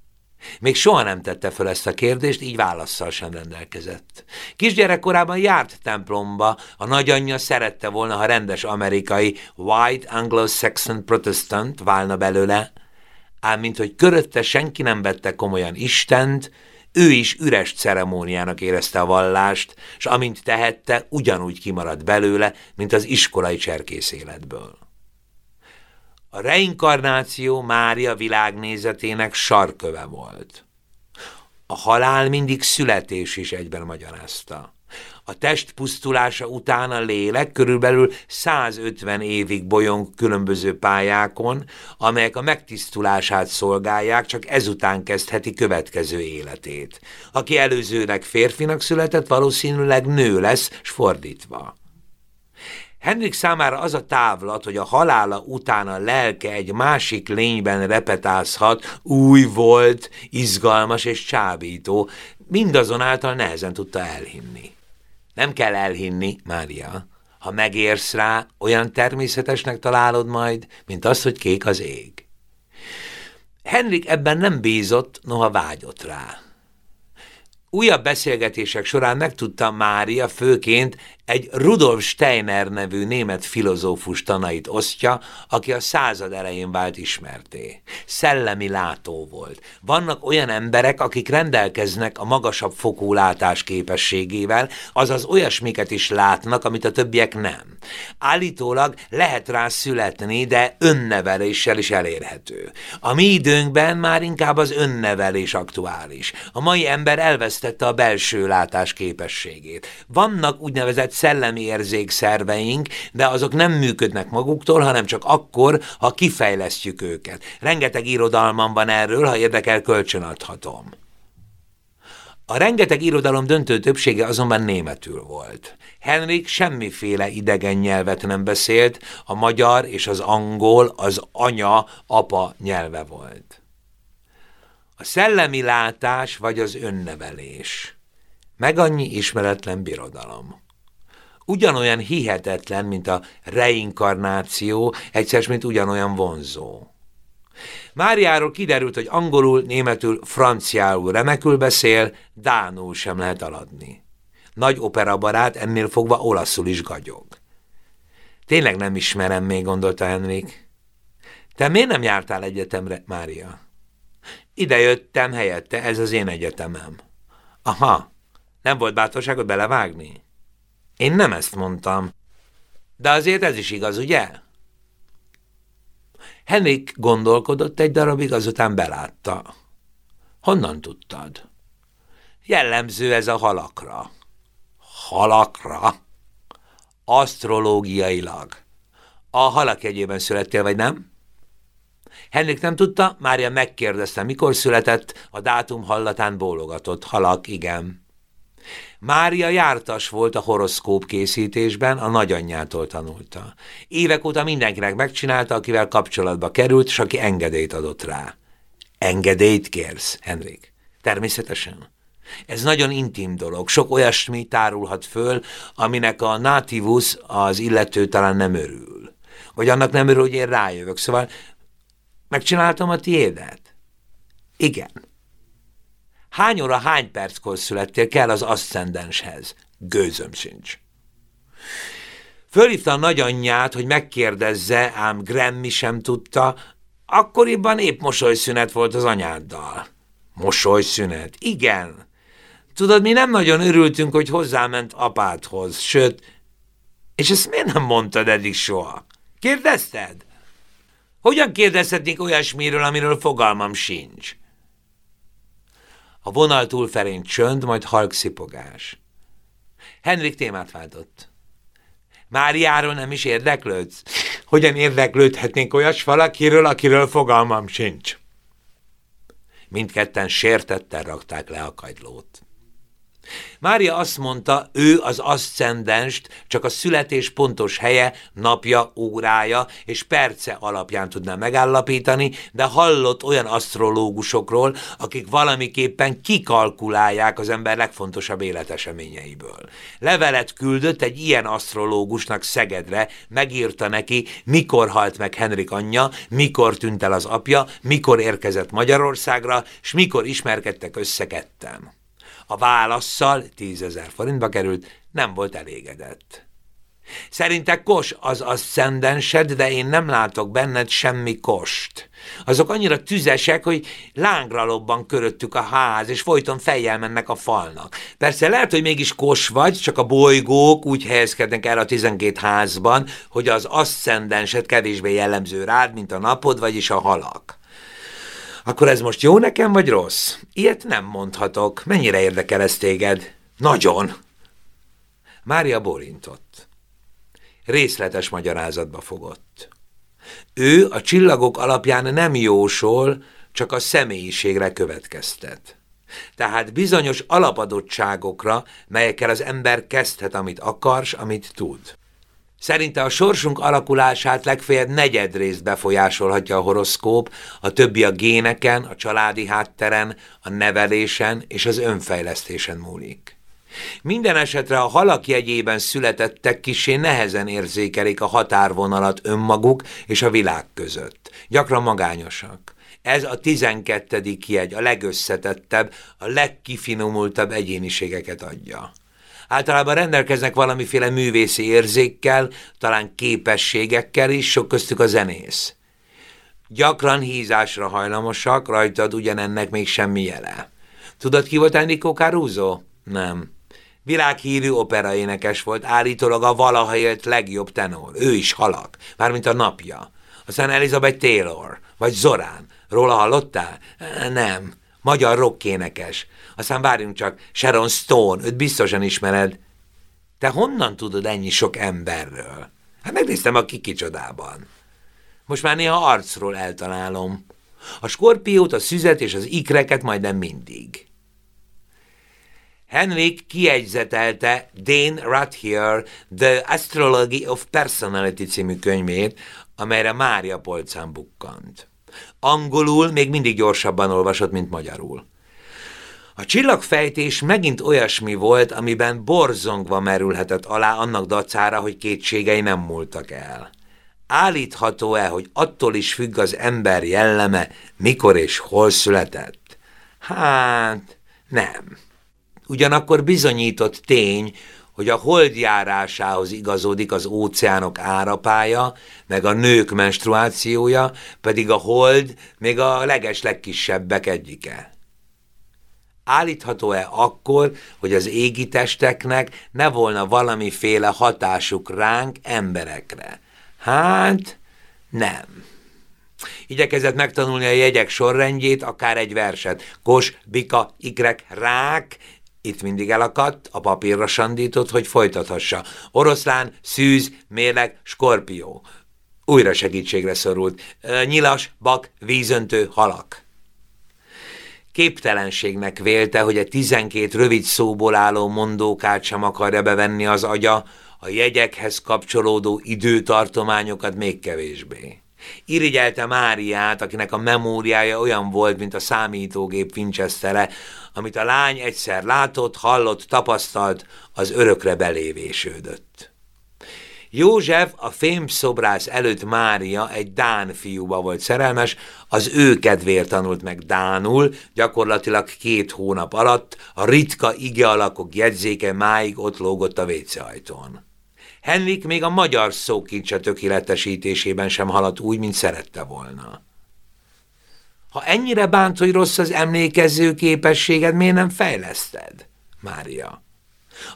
Még soha nem tette föl ezt a kérdést, így válaszsal sem rendelkezett. Kisgyerekkorában járt templomba, a nagyanyja szerette volna, ha rendes amerikai white anglo-saxon protestant válna belőle, ám mint hogy körötte senki nem vette komolyan Istent, ő is üres ceremóniának érezte a vallást, és amint tehette, ugyanúgy kimaradt belőle, mint az iskolai cserkész életből. A reinkarnáció Mária világnézetének sarköve volt. A halál mindig születés is egyben magyarázta. A test pusztulása után a lélek körülbelül 150 évig bolyong különböző pályákon, amelyek a megtisztulását szolgálják, csak ezután kezdheti következő életét. Aki előzőleg férfinak született, valószínűleg nő lesz, s fordítva. Henrik számára az a távlat, hogy a halála után a lelke egy másik lényben repetázhat, új volt, izgalmas és csábító, mindazonáltal nehezen tudta elhinni. Nem kell elhinni, Mária. Ha megérsz rá, olyan természetesnek találod majd, mint az, hogy kék az ég. Henrik ebben nem bízott, noha vágyott rá. Újabb beszélgetések során megtudta Mária főként egy Rudolf Steiner nevű német filozófus tanait osztja, aki a század elején vált ismerté. Szellemi látó volt. Vannak olyan emberek, akik rendelkeznek a magasabb fokú látás képességével, azaz olyasmiket is látnak, amit a többiek nem. Állítólag lehet rá születni, de önneveléssel is elérhető. A mi időnkben már inkább az önnevelés aktuális. A mai ember elvesztette a belső látás képességét. Vannak úgynevezett szellemi érzékszerveink, de azok nem működnek maguktól, hanem csak akkor, ha kifejlesztjük őket. Rengeteg irodalmam van erről, ha érdekel, kölcsönadhatom. A rengeteg irodalom döntő többsége azonban németül volt. Henrik semmiféle idegen nyelvet nem beszélt, a magyar és az angol az anya-apa nyelve volt. A szellemi látás vagy az önnevelés. Meg annyi ismeretlen birodalom. Ugyanolyan hihetetlen, mint a reinkarnáció, egyszer, mint ugyanolyan vonzó. Máriáról kiderült, hogy angolul, németül, franciául remekül beszél, dánul sem lehet aladni. Nagy operabarát, ennél fogva olaszul is gagyog. Tényleg nem ismerem még, gondolta Henrik. Te miért nem jártál egyetemre, Mária? Ide jöttem helyette, ez az én egyetemem. Aha, nem volt bátorságod belevágni? Én nem ezt mondtam. De azért ez is igaz, ugye? Henrik gondolkodott egy darabig, azután belátta. Honnan tudtad? Jellemző ez a halakra. Halakra? Asztrológiailag. A halak egyében születtél, vagy nem? Henrik nem tudta, Mária megkérdezte, mikor született, a dátum hallatán bólogatott. Halak, igen. Mária jártas volt a horoszkóp készítésben, a nagyanyjától tanulta. Évek óta mindenkinek megcsinálta, akivel kapcsolatba került, és aki engedélyt adott rá. Engedélyt kérsz, Henrik? Természetesen. Ez nagyon intim dolog, sok olyasmi tárulhat föl, aminek a nativus az illető talán nem örül. Vagy annak nem örül, hogy én rájövök. Szóval megcsináltam a tiédet? Igen. Hány óra, hány perckor születtél, kell az aszcendenshez. Gőzöm sincs. Fölhívta a nagyanyját, hogy megkérdezze, ám Grammy sem tudta, akkoriban épp mosolyszünet volt az anyáddal. Mosolyszünet? Igen. Tudod, mi nem nagyon örültünk, hogy hozzáment apádhoz, sőt, és ezt miért nem mondtad eddig soha? Kérdezted? Hogyan kérdezhetnék olyasmiről, amiről fogalmam sincs? A vonal túlfelén csönd, majd halk szipogás. Henrik témát váltott. Máriáról nem is érdeklődsz? Hogyan érdeklődhetnénk olyas valakiről, akiről fogalmam sincs? Mindketten sértetten rakták le a kagylót. Mária azt mondta, ő az aszcendenst csak a születés pontos helye, napja, órája és perce alapján tudná megállapítani, de hallott olyan asztrológusokról, akik valamiképpen kikalkulálják az ember legfontosabb életeseményeiből. Levelet küldött egy ilyen asztrológusnak Szegedre, megírta neki, mikor halt meg Henrik anyja, mikor tűnt el az apja, mikor érkezett Magyarországra, és mikor ismerkedtek össze ketten. A válaszszal tízezer forintba került, nem volt elégedett. Szerinte kos az aszcendensed, de én nem látok benned semmi kost. Azok annyira tüzesek, hogy lángra lobban köröttük a ház, és folyton fejjel mennek a falnak. Persze lehet, hogy mégis kos vagy, csak a bolygók úgy helyezkednek el a tizenkét házban, hogy az aszcendensed kevésbé jellemző rád, mint a napod, vagyis a halak. Akkor ez most jó nekem, vagy rossz? Ilyet nem mondhatok. Mennyire érdekel ez téged? Nagyon. Mária borintott. Részletes magyarázatba fogott. Ő a csillagok alapján nem jósol, csak a személyiségre következtet. Tehát bizonyos alapadottságokra, melyekkel az ember kezdhet, amit akars, amit tud. Szerinte a sorsunk alakulását legfeljebb negyedrészt befolyásolhatja a horoszkóp, a többi a géneken, a családi hátteren, a nevelésen és az önfejlesztésen múlik. Minden esetre a halak jegyében születettek kisé nehezen érzékelik a határvonalat önmaguk és a világ között. Gyakran magányosak. Ez a tizenkettedik jegy, a legösszetettebb, a legkifinomultabb egyéniségeket adja. Általában rendelkeznek valamiféle művészi érzékkel, talán képességekkel is, sok köztük a zenész. Gyakran hízásra hajlamosak, rajtad ugyanennek még semmi jele. Tudod, ki volt Enrico Caruso? Nem. Világhírű operaénekes volt, állítólag a valaha élt legjobb tenor. Ő is halak, mármint a napja. Aztán Elizabeth Taylor, vagy Zorán. Róla hallottál? Nem. Magyar rockénekes. Aztán várjunk csak, Sharon Stone, őt biztosan ismered. Te honnan tudod ennyi sok emberről? Hát megnéztem a kikicsodában. Most már néha arcról eltalálom. A skorpiót, a szüzet és az ikreket majdnem mindig. Henrik kiegyzetelte Dane Ruthier The Astrology of Personality című könyvét, amelyre Mária polcán bukkant. Angolul még mindig gyorsabban olvasott, mint magyarul. A csillagfejtés megint olyasmi volt, amiben borzongva merülhetett alá annak dacára, hogy kétségei nem múltak el. Állítható-e, hogy attól is függ az ember jelleme, mikor és hol született? Hát, nem. Ugyanakkor bizonyított tény, hogy a hold járásához igazodik az óceánok árapája, meg a nők menstruációja, pedig a hold még a leges legkisebbek egyike. Állítható-e akkor, hogy az égi testeknek ne volna valamiféle hatásuk ránk, emberekre? Hát, nem. Igyekezett megtanulni a jegyek sorrendjét, akár egy verset. Kos, bika, ikrek, rák, itt mindig elakadt, a papírra sandított, hogy folytathassa. Oroszlán, szűz, mérleg, skorpió. Újra segítségre szorult. Nyilas, bak, vízöntő, halak. Képtelenségnek vélte, hogy egy tizenkét rövid szóból álló mondókát sem akarja bevenni az agya, a jegyekhez kapcsolódó időtartományokat még kevésbé. Irigyelte Máriát, akinek a memóriája olyan volt, mint a számítógép Winchestere, amit a lány egyszer látott, hallott, tapasztalt, az örökre belévésődött. József a fémszobrász előtt Mária egy Dán fiúba volt szerelmes, az ő kedvéért tanult meg Dánul, gyakorlatilag két hónap alatt a ritka ige alakok jegyzéke máig ott lógott a vécehajtón. Henrik még a magyar szókincse tökéletesítésében sem haladt úgy, mint szerette volna. Ha ennyire bánt, hogy rossz az emlékező képességed, miért nem fejleszted? Mária.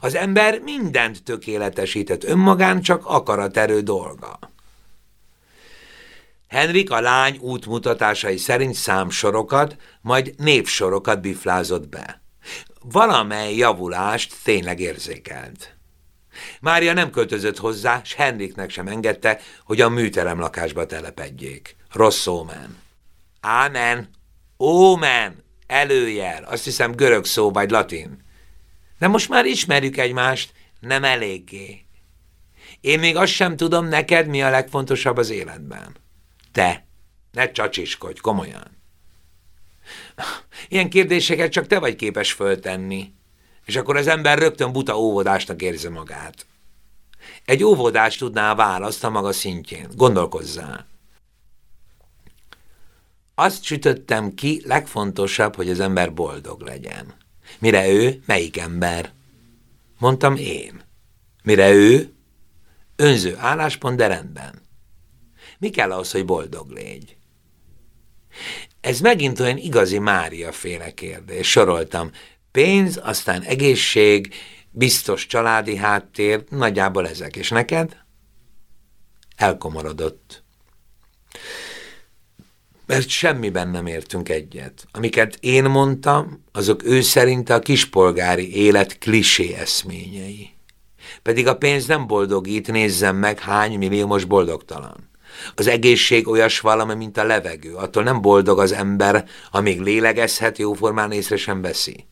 Az ember mindent tökéletesített, önmagán csak akaraterő dolga. Henrik a lány útmutatásai szerint számsorokat, majd népsorokat biflázott be. Valamely javulást tényleg érzékelt. Mária nem költözött hozzá, s Henriknek sem engedte, hogy a műterem lakásba telepedjék. Rossz ómen. Ámen. Ómen. Előjel. Azt hiszem görög szó vagy latin. De most már ismerjük egymást, nem eléggé. Én még azt sem tudom neked, mi a legfontosabb az életben. Te. Ne csacsiskodj, komolyan. Ilyen kérdéseket csak te vagy képes föltenni és akkor az ember rögtön buta óvodásnak érzi magát. Egy óvodás tudná a választ a maga szintjén. Gondolkozzál. Azt sütöttem ki, legfontosabb, hogy az ember boldog legyen. Mire ő, melyik ember? Mondtam én. Mire ő? Önző álláspont, de rendben. Mi kell ahhoz, hogy boldog légy? Ez megint olyan igazi Mária féle kérdés. Soroltam. Pénz, aztán egészség, biztos családi háttér, nagyjából ezek. És neked? Elkomorodott. Mert semmiben nem értünk egyet. Amiket én mondtam, azok ő szerint a kispolgári élet klisé eszményei. Pedig a pénz nem boldogít, nézzem meg, hány milliómos boldogtalan. Az egészség olyas valami, mint a levegő. Attól nem boldog az ember, amíg lélegezhet, jóformán észre sem veszi.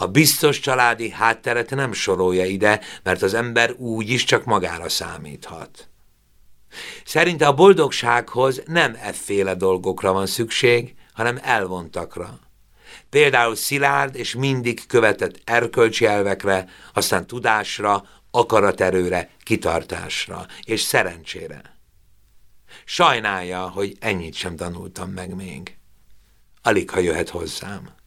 A biztos családi hátteret nem sorolja ide, mert az ember úgy is csak magára számíthat. Szerinte a boldogsághoz nem efféle dolgokra van szükség, hanem elvontakra. Például szilárd és mindig követett erkölcsi elvekre, aztán tudásra, akaraterőre, kitartásra és szerencsére. Sajnálja, hogy ennyit sem tanultam meg még. Alig, ha jöhet hozzám.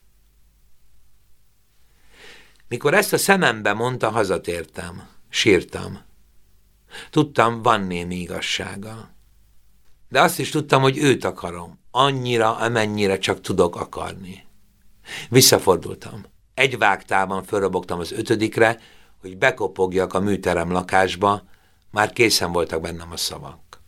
Mikor ezt a szemembe mondta, hazatértem. Sírtam. Tudtam, van némi igazsága. De azt is tudtam, hogy őt akarom. Annyira, amennyire csak tudok akarni. Visszafordultam. Egy vágtában fölrobogtam az ötödikre, hogy bekopogjak a műterem lakásba, már készen voltak bennem a szavak.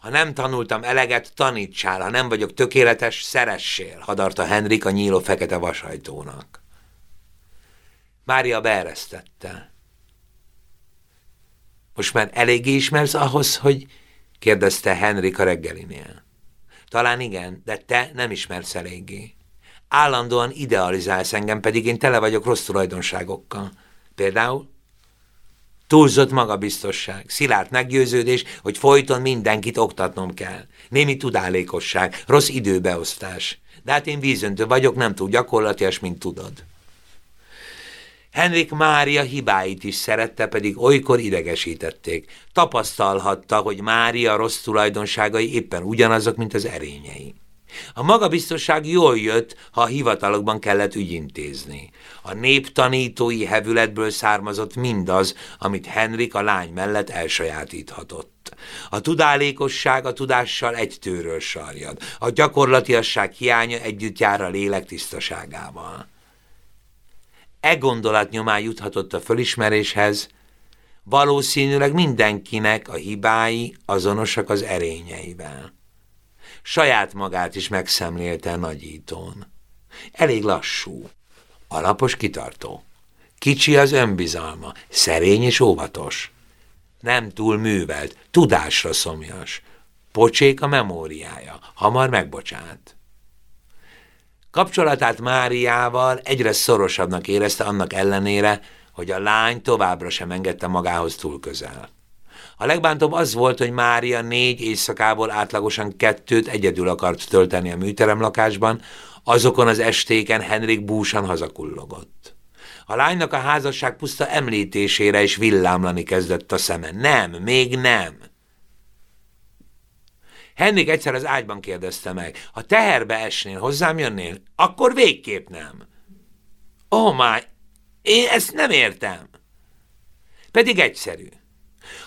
Ha nem tanultam eleget, tanítsál, ha nem vagyok tökéletes, szeressél, hadarta Henrik a nyíló fekete vasajtónak. Mária beeresztette. Most már eléggé ismersz ahhoz, hogy... kérdezte Henrik a reggelinél. Talán igen, de te nem ismersz eléggé. Állandóan idealizálsz engem, pedig én tele vagyok rossz tulajdonságokkal. Például? Túlzott magabiztosság, szilárd meggyőződés, hogy folyton mindenkit oktatnom kell. Némi tudálékosság, rossz időbeosztás. De hát én vízöntő vagyok, nem túl gyakorlatias, mint tudod. Henrik Mária hibáit is szerette, pedig olykor idegesítették. Tapasztalhatta, hogy Mária rossz tulajdonságai éppen ugyanazok, mint az erényei. A magabiztosság jól jött, ha a hivatalokban kellett ügyintézni. A néptanítói hevületből származott mindaz, amit Henrik a lány mellett elsajátíthatott. A tudálékosság a tudással egy tőről sarjad, a gyakorlatiasság hiánya együtt jár a lélek tisztaságával. E gondolat nyomán juthatott a fölismeréshez, valószínűleg mindenkinek a hibái azonosak az erényeivel saját magát is megszemlélte nagyítón. Elég lassú, alapos kitartó. Kicsi az önbizalma, szerény és óvatos. Nem túl művelt, tudásra szomjas. Pocsék a memóriája, hamar megbocsát. Kapcsolatát Máriával egyre szorosabbnak érezte annak ellenére, hogy a lány továbbra sem engedte magához túl közel. A legbántóbb az volt, hogy Mária négy éjszakából átlagosan kettőt egyedül akart tölteni a műterem lakásban, azokon az estéken Henrik búsan hazakullogott. A lánynak a házasság puszta említésére is villámlani kezdett a szeme. Nem, még nem. Henrik egyszer az ágyban kérdezte meg, ha teherbe esnél, hozzám jönnél? Akkor végképp nem. Oh my, én ezt nem értem. Pedig egyszerű.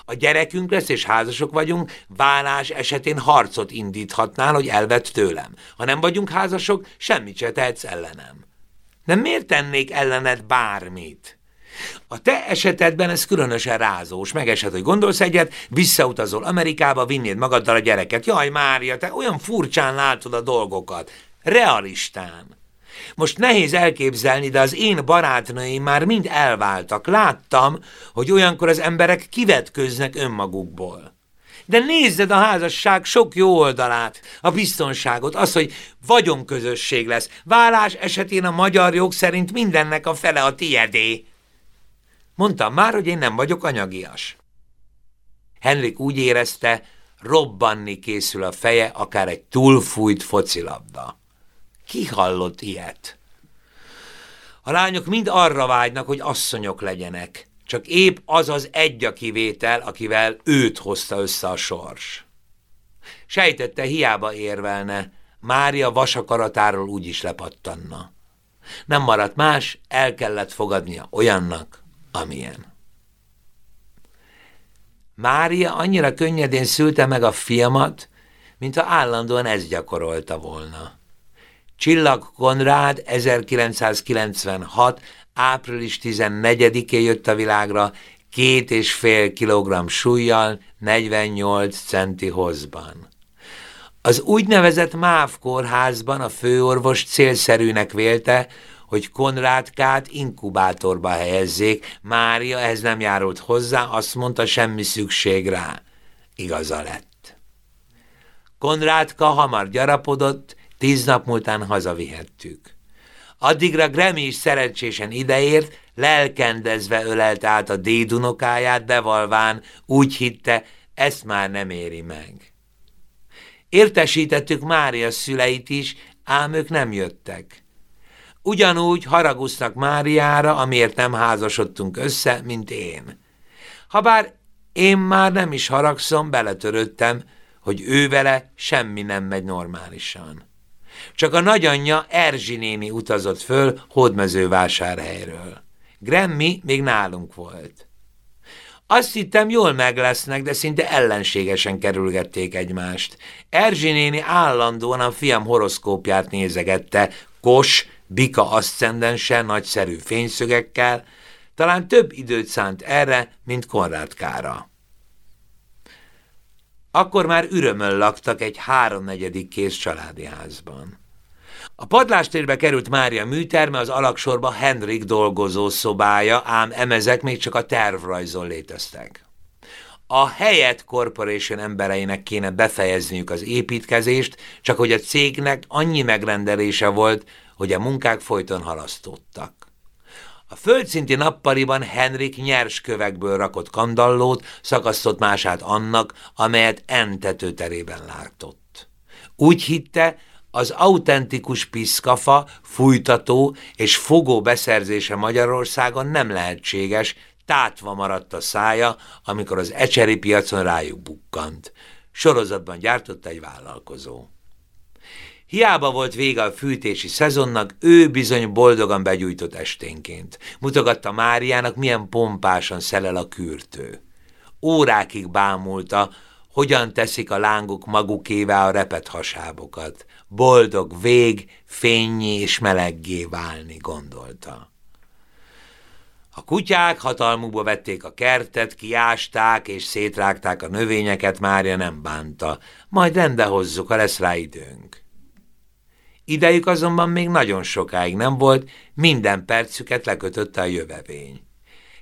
A gyerekünk lesz, és házasok vagyunk, válás esetén harcot indíthatnál, hogy elvett tőlem. Ha nem vagyunk házasok, semmit se tehetsz ellenem. De miért tennék ellened bármit? A te esetedben ez különösen rázós. Megesett, hogy gondolsz egyet, visszautazol Amerikába, vinnéd magaddal a gyereket. Jaj, Mária, te olyan furcsán látod a dolgokat. Realistán. Most nehéz elképzelni, de az én barátnőim már mind elváltak. Láttam, hogy olyankor az emberek kivetköznek önmagukból. De nézzed a házasság sok jó oldalát, a biztonságot, az, hogy vagyonközösség lesz. Válás esetén a magyar jog szerint mindennek a fele a tiedé. Mondtam már, hogy én nem vagyok anyagias. Henrik úgy érezte, robbanni készül a feje, akár egy túlfújt focilabda. Ki hallott ilyet? A lányok mind arra vágynak, hogy asszonyok legyenek. Csak épp az az egy a kivétel, akivel őt hozta össze a sors. Sejtette, hiába érvelne, Mária vasakaratáról úgy is lepattanna. Nem maradt más, el kellett fogadnia olyannak, amilyen. Mária annyira könnyedén szülte meg a fiamat, mintha állandóan ezt gyakorolta volna. Csillag Konrád 1996. április 14-én jött a világra, két és fél kilogramm súlyjal, 48 centi hozban. Az úgynevezett MÁV kórházban a főorvos célszerűnek vélte, hogy Konrádkát inkubátorba helyezzék, Mária ehhez nem járult hozzá, azt mondta, semmi szükség rá. Igaza lett. Konrádka hamar gyarapodott, Tíz nap múltán hazavihettük. Addigra Grammy is szerencsésen ideért, lelkendezve ölelt át a dédunokáját, bevalván úgy hitte, ezt már nem éri meg. Értesítettük Mária szüleit is, ám ők nem jöttek. Ugyanúgy haragusznak Máriára, amiért nem házasodtunk össze, mint én. Habár én már nem is haragszom, beletörődtem, hogy ő vele semmi nem megy normálisan. Csak a nagyanyja Erzsi néni utazott föl hódmezővásárhelyről. Grammy még nálunk volt. Azt hittem, jól meg lesznek, de szinte ellenségesen kerülgették egymást. Erzsi néni állandóan a fiam horoszkópját nézegette, kos, bika aszcendense, nagyszerű fényszögekkel, talán több időt szánt erre, mint Konrádkára. Akkor már ürömöl laktak egy háromnegyedik kész családi házban. A padlástérbe került Mária műterme, az alaksorba Henrik dolgozó szobája, ám emezek még csak a tervrajzon léteztek. A helyet Corporation embereinek kéne befejezniük az építkezést, csak hogy a cégnek annyi megrendelése volt, hogy a munkák folyton halasztottak. A földszinti nappaliban Henrik nyers kövekből rakott kandallót, szakasztott mását annak, amelyet N tetőterében látott. Úgy hitte, az autentikus piszkafa, fújtató és fogó beszerzése Magyarországon nem lehetséges, tátva maradt a szája, amikor az ecseri piacon rájuk bukkant. Sorozatban gyártott egy vállalkozó. Hiába volt vége a fűtési szezonnak, ő bizony boldogan begyújtott esténként. Mutogatta Máriának, milyen pompásan szelel a kürtő. Órákig bámulta, hogyan teszik a lángok magukévá a repet hasábokat. Boldog vég, fényé és meleggé válni, gondolta. A kutyák hatalmukba vették a kertet, kiásták és szétrágták a növényeket, Mária nem bánta. Majd rendehozzuk, ha lesz rá időnk. Idejük azonban még nagyon sokáig nem volt, minden percüket lekötötte a jövevény.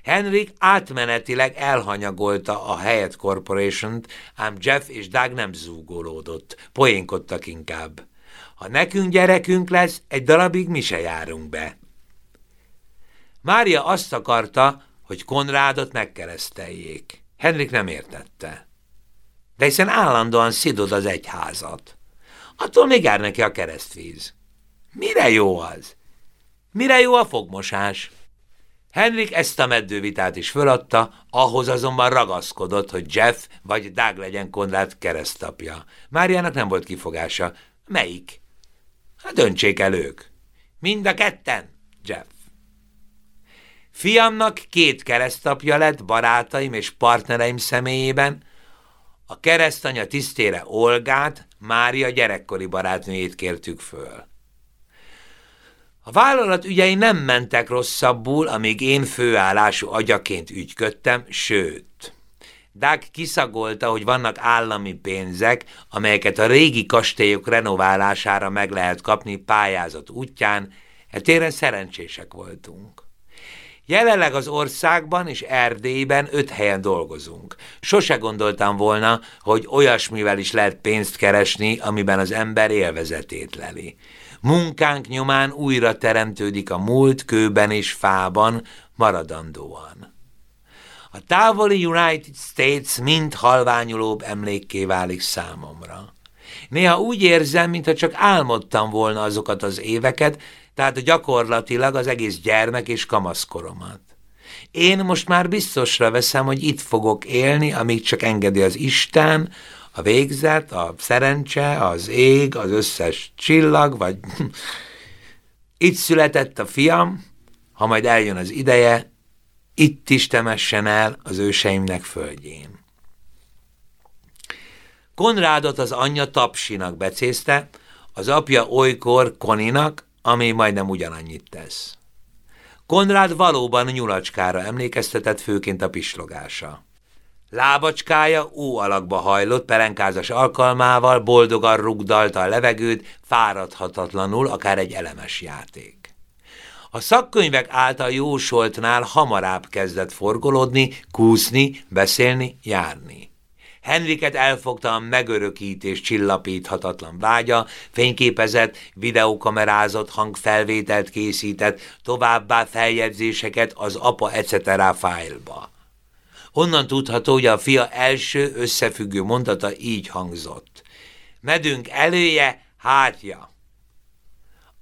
Henrik átmenetileg elhanyagolta a Hyatt Corporation-t, ám Jeff és Doug nem zúgolódott, poénkodtak inkább. Ha nekünk gyerekünk lesz, egy darabig mi se járunk be. Mária azt akarta, hogy Konrádot megkereszteljék. Henrik nem értette. De hiszen állandóan szidod az egyházat. Attól még jár neki a keresztvíz. Mire jó az? Mire jó a fogmosás? Henrik ezt a meddővitát is föladta, ahhoz azonban ragaszkodott, hogy Jeff vagy Doug legyen Konrád keresztapja. Máriának nem volt kifogása. Melyik? Hát döntsék el ők. Mind a ketten, Jeff. Fiamnak két keresztapja lett barátaim és partnereim személyében, a keresztanya tisztére Olgát, Mária gyerekkori barátnőjét kértük föl. A vállalat ügyei nem mentek rosszabbul, amíg én főállású agyaként ügyködtem, sőt. Doug kiszagolta, hogy vannak állami pénzek, amelyeket a régi kastélyok renoválására meg lehet kapni pályázat útján, e téren szerencsések voltunk. Jelenleg az országban és Erdélyben öt helyen dolgozunk. Sose gondoltam volna, hogy olyasmivel is lehet pénzt keresni, amiben az ember élvezetét leli. Munkánk nyomán újra teremtődik a múlt kőben és fában maradandóan. A távoli United States mind halványulóbb emlékké válik számomra. Néha úgy érzem, mintha csak álmodtam volna azokat az éveket, tehát gyakorlatilag az egész gyermek és kamaszkoromat. Én most már biztosra veszem, hogy itt fogok élni, amíg csak engedi az Isten, a végzet, a szerencse, az ég, az összes csillag, vagy itt született a fiam, ha majd eljön az ideje, itt is temessen el az őseimnek földjén. Konrádot az anyja Tapsinak becézte, az apja olykor Koninak, ami majdnem ugyanannyit tesz. Konrád valóban nyulacskára emlékeztetett főként a pislogása. Lábacskája ó alakba hajlott, pelenkázas alkalmával boldogan rugdalta a levegőt, fáradhatatlanul, akár egy elemes játék. A szakkönyvek által jósoltnál hamarabb kezdett forgolódni, kúszni, beszélni, járni. Henriket elfogta a megörökítés csillapíthatatlan vágya, fényképezett, videókamerázott hangfelvételt készített, továbbá feljegyzéseket az apa etc. fájlba. Onnan tudható, hogy a fia első összefüggő mondata így hangzott. Medünk elője, hátja.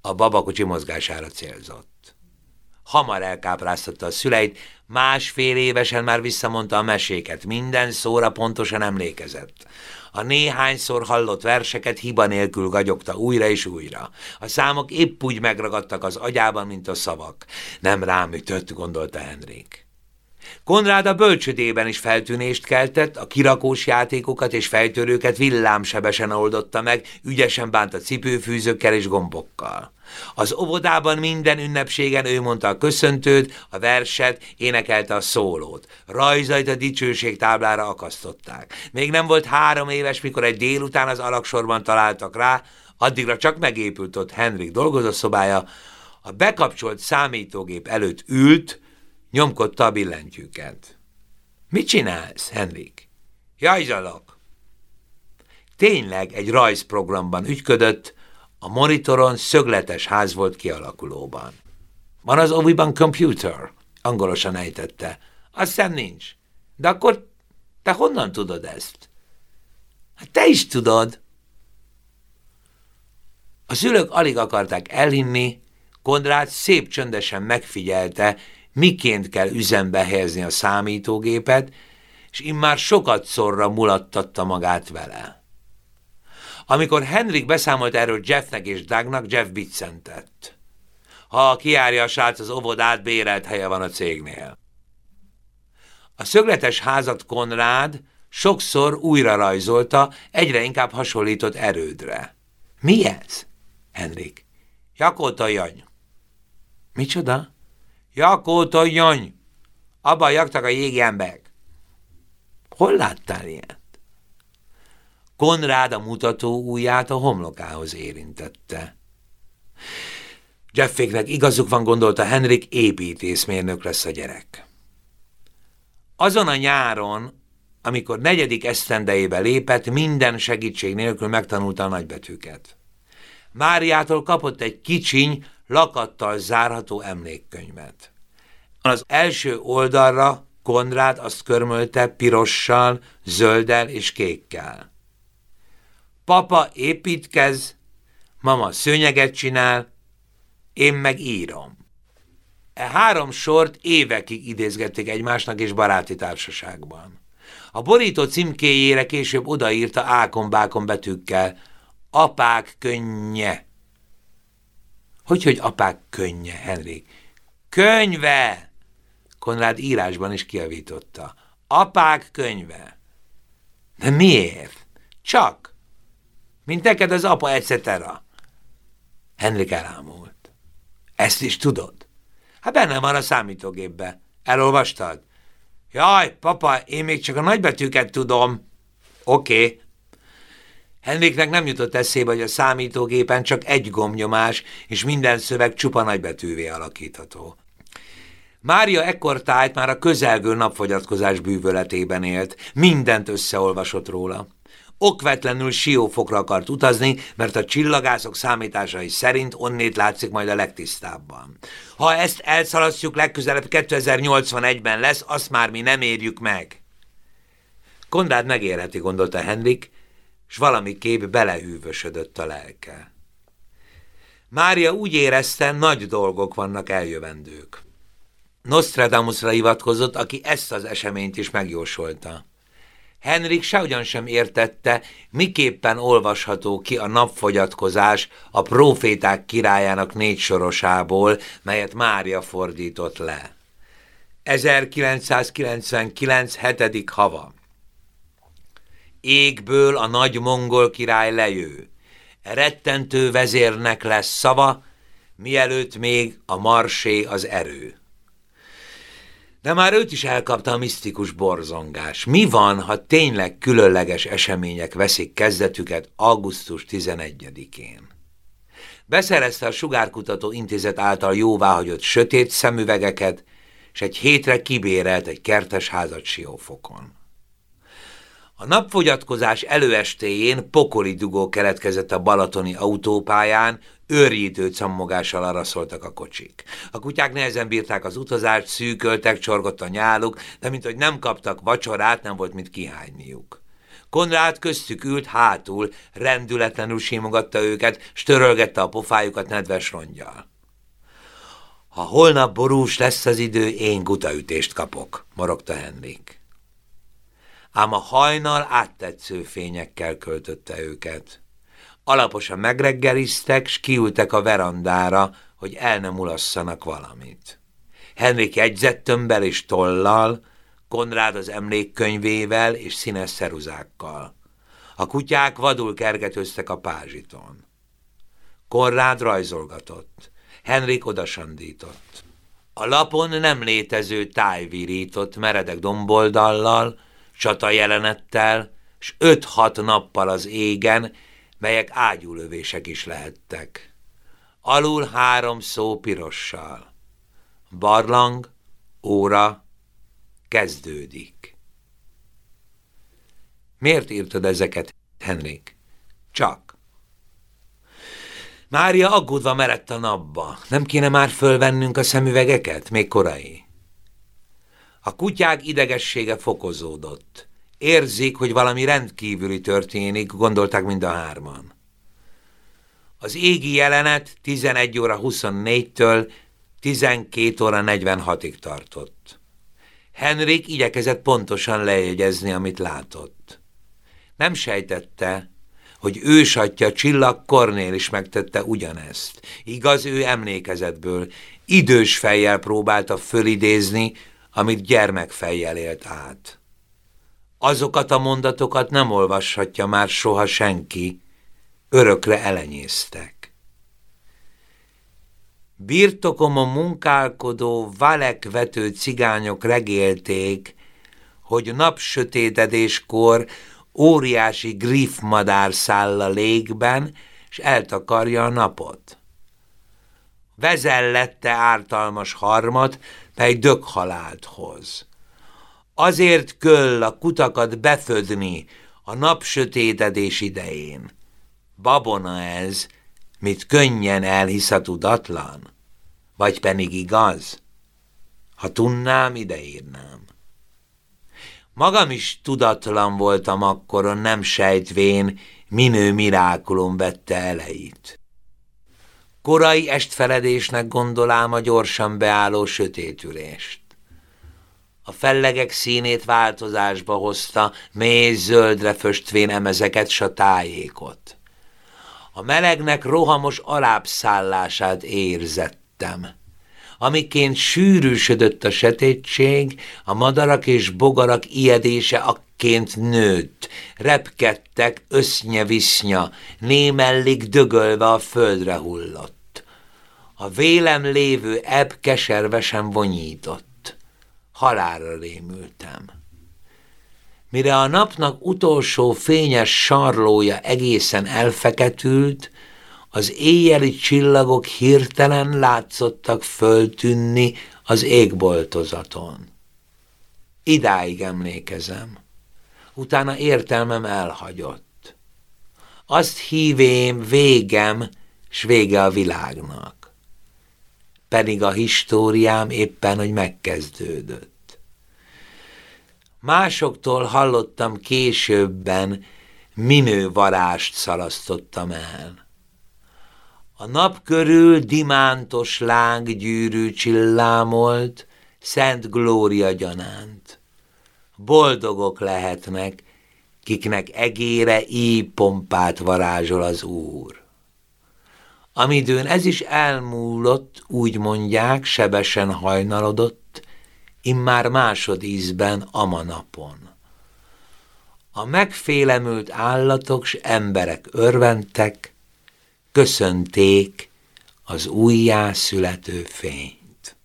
A babakocsi mozgására célzott. Hamar elkápráztatta a szüleit, másfél évesen már visszamondta a meséket, minden szóra pontosan emlékezett. A néhányszor hallott verseket hiba nélkül gagyogta újra és újra. A számok épp úgy megragadtak az agyában, mint a szavak. Nem rám ütött, gondolta Henrik. Konrád a bölcsödében is feltűnést keltett, a kirakós játékokat és fejtörőket villámsebesen oldotta meg, ügyesen bánt a cipőfűzőkkel és gombokkal. Az óvodában minden ünnepségen ő mondta a köszöntőt, a verset, énekelte a szólót. Rajzait a dicsőség táblára akasztották. Még nem volt három éves, mikor egy délután az alaksorban találtak rá, addigra csak megépült ott Henrik dolgozószobája, a bekapcsolt számítógép előtt ült, nyomkodta a billentyűket. Mit csinálsz, Henrik? Jajzalok! Tényleg egy rajzprogramban ügyködött, A monitoron szögletes ház volt kialakulóban. Van az oviban computer? Angolosan ejtette. Aztán nincs. De akkor te honnan tudod ezt? Hát te is tudod. A szülők alig akarták elhinni, Konrád szép csöndesen megfigyelte, miként kell üzembe helyezni a számítógépet, és immár sokat szorra mulattatta magát vele. Amikor Henrik beszámolt erről Jeffnek és Dougnak, Jeff biccentett. Ha kiárja a srác az óvodát, bérelt helye van a cégnél. A szögletes házat Konrád sokszor újra rajzolta, egyre inkább hasonlított erődre. Mi ez? Henrik. Jakóta Jany. Micsoda? Jakóta Jany. Abban jaktak a jégi emberek. Hol láttál ilyet? Konrád a mutató ujját a homlokához érintette. Jefféknek igazuk van, gondolta Henrik, építészmérnök lesz a gyerek. Azon a nyáron, amikor negyedik esztendejébe lépett, minden segítség nélkül megtanulta a nagybetűket. Máriától kapott egy kicsiny, lakattal zárható emlékkönyvet. Az első oldalra Konrád azt körmölte pirossal, zölddel és kékkel. Papa építkez, mama szőnyeget csinál, én meg írom. E három sort évekig idézgették egymásnak és baráti társaságban. A borító címkéjére később odaírta ákombákon betűkkel apák könnye. Hogy, hogy apák könnye, Henrik? Könyve! Konrád írásban is kiavította. Apák könyve. De miért? Csak. Mint neked az apa etc. Henrik elámult. Ezt is tudod? Hát benne van a számítógépbe. Elolvastad? Jaj, papa, én még csak a nagybetűket tudom. Oké. Henriknek nem jutott eszébe, hogy a számítógépen csak egy gombnyomás, és minden szöveg csupa nagybetűvé alakítható. Mária ekkor tájt már a közelgő napfogyatkozás bűvöletében élt, mindent összeolvasott róla okvetlenül siófokra akart utazni, mert a csillagászok számításai szerint onnét látszik majd a legtisztábban. Ha ezt elszalasztjuk, legközelebb 2081-ben lesz, azt már mi nem érjük meg. Konrád megérheti, gondolta Henrik, s valami kép belehűvösödött a lelke. Mária úgy érezte, nagy dolgok vannak eljövendők. Nostradamusra hivatkozott, aki ezt az eseményt is megjósolta. Henrik sehogyan sem értette, miképpen olvasható ki a napfogyatkozás a proféták királyának négy sorosából, melyet Mária fordított le. 1999. hetedik hava. Égből a nagy mongol király lejő. Rettentő vezérnek lesz szava, mielőtt még a marsé az erő. De már őt is elkapta a misztikus borzongás. Mi van, ha tényleg különleges események veszik kezdetüket augusztus 11-én? Beszerezte a Sugárkutató Intézet által jóváhagyott sötét szemüvegeket, és egy hétre kibérelt egy kertes házat Siófokon. A napfogyatkozás előestéjén pokoli dugó keletkezett a balatoni autópályán, őrjítő cammogással araszoltak a kocsik. A kutyák nehezen bírták az utazást, szűköltek, csorgott a nyáluk, de mint hogy nem kaptak vacsorát, nem volt mit kihányniuk. Konrád köztük ült hátul, rendületlenül simogatta őket, störölgette a pofájukat nedves rongyal. Ha holnap borús lesz az idő, én gutaütést kapok, morogta Henrik. Ám a hajnal áttetsző fényekkel költötte őket. Alaposan megreggeliztek, s kiültek a verandára, hogy el nem ulasszanak valamit. Henrik jegyzettömbel és tollal, Konrád az emlékkönyvével és színes szeruzákkal. A kutyák vadul kergetőztek a pázsiton. Konrád rajzolgatott. Henrik odasandított. A lapon nem létező táj virított meredek domboldallal, csata jelenettel, s öt-hat nappal az égen, melyek ágyúlövések is lehettek. Alul három szó pirossal. Barlang, óra, kezdődik. Miért írtad ezeket, Henrik? Csak. Mária aggódva merett a napba. Nem kéne már fölvennünk a szemüvegeket? Még korai. A kutyák idegessége fokozódott. Érzik, hogy valami rendkívüli történik, gondolták mind a hárman. Az égi jelenet 11 óra 24-től 12 óra 46-ig tartott. Henrik igyekezett pontosan lejegyezni, amit látott. Nem sejtette, hogy ősatja Csillag Kornél is megtette ugyanezt. Igaz, ő emlékezetből, idős fejjel próbálta fölidézni, amit gyermekfejjel élt át. Azokat a mondatokat nem olvashatja már soha senki, örökre elenyésztek. Birtokomon munkálkodó valekvető cigányok regélték, hogy napsötétedéskor óriási griffmadár száll a légben, és eltakarja a napot. Vezellette ártalmas harmat, mely döghalált hoz. Azért köll a kutakat befödni a napsötétedés idején. Babona ez, mit könnyen elhisz a tudatlan? Vagy pedig igaz? Ha tudnám, ideírnám. Magam is tudatlan voltam akkoron, nem sejtvén, minő mirákulum vette elejét. Korai estfeledésnek gondolám a gyorsan beálló sötétülést. A fellegek színét változásba hozta, mély zöldre föstvén emezeket s a tájékot. A melegnek rohamos alábszállását érzettem amiként sűrűsödött a sötétség, a madarak és bogarak ijedése akként nőtt, repkedtek össznye-visznya, némellig dögölve a földre hullott. A vélem lévő ebb keservesen vonyított. Halálra rémültem. Mire a napnak utolsó fényes sarlója egészen elfeketült, az éjjeli csillagok hirtelen látszottak föltűnni az égboltozaton. Idáig emlékezem. Utána értelmem elhagyott. Azt hívém végem, s vége a világnak. Pedig a históriám éppen, hogy megkezdődött. Másoktól hallottam későbben, minő varást szalasztottam el. A nap körül dimántos láng gyűrű csillámolt, szent glória gyanánt. Boldogok lehetnek, kiknek egére így pompát varázsol az Úr. Amidőn ez is elmúlott, úgy mondják, sebesen hajnalodott, immár másodízben amanapon. A megfélemült állatok s emberek örventek, köszönték az újjászülető fényt.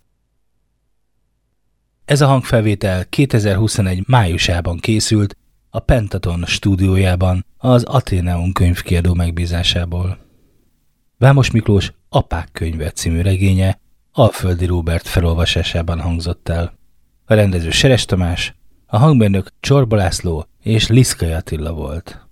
Ez a hangfelvétel 2021 májusában készült a Pentaton stúdiójában az Atheneum könyvkiadó megbízásából. Vámos Miklós Apák könyve című regénye Alföldi Róbert felolvasásában hangzott el. A rendező Seres Tamás, a hangmérnök Csorba László és Liszkai Attila volt.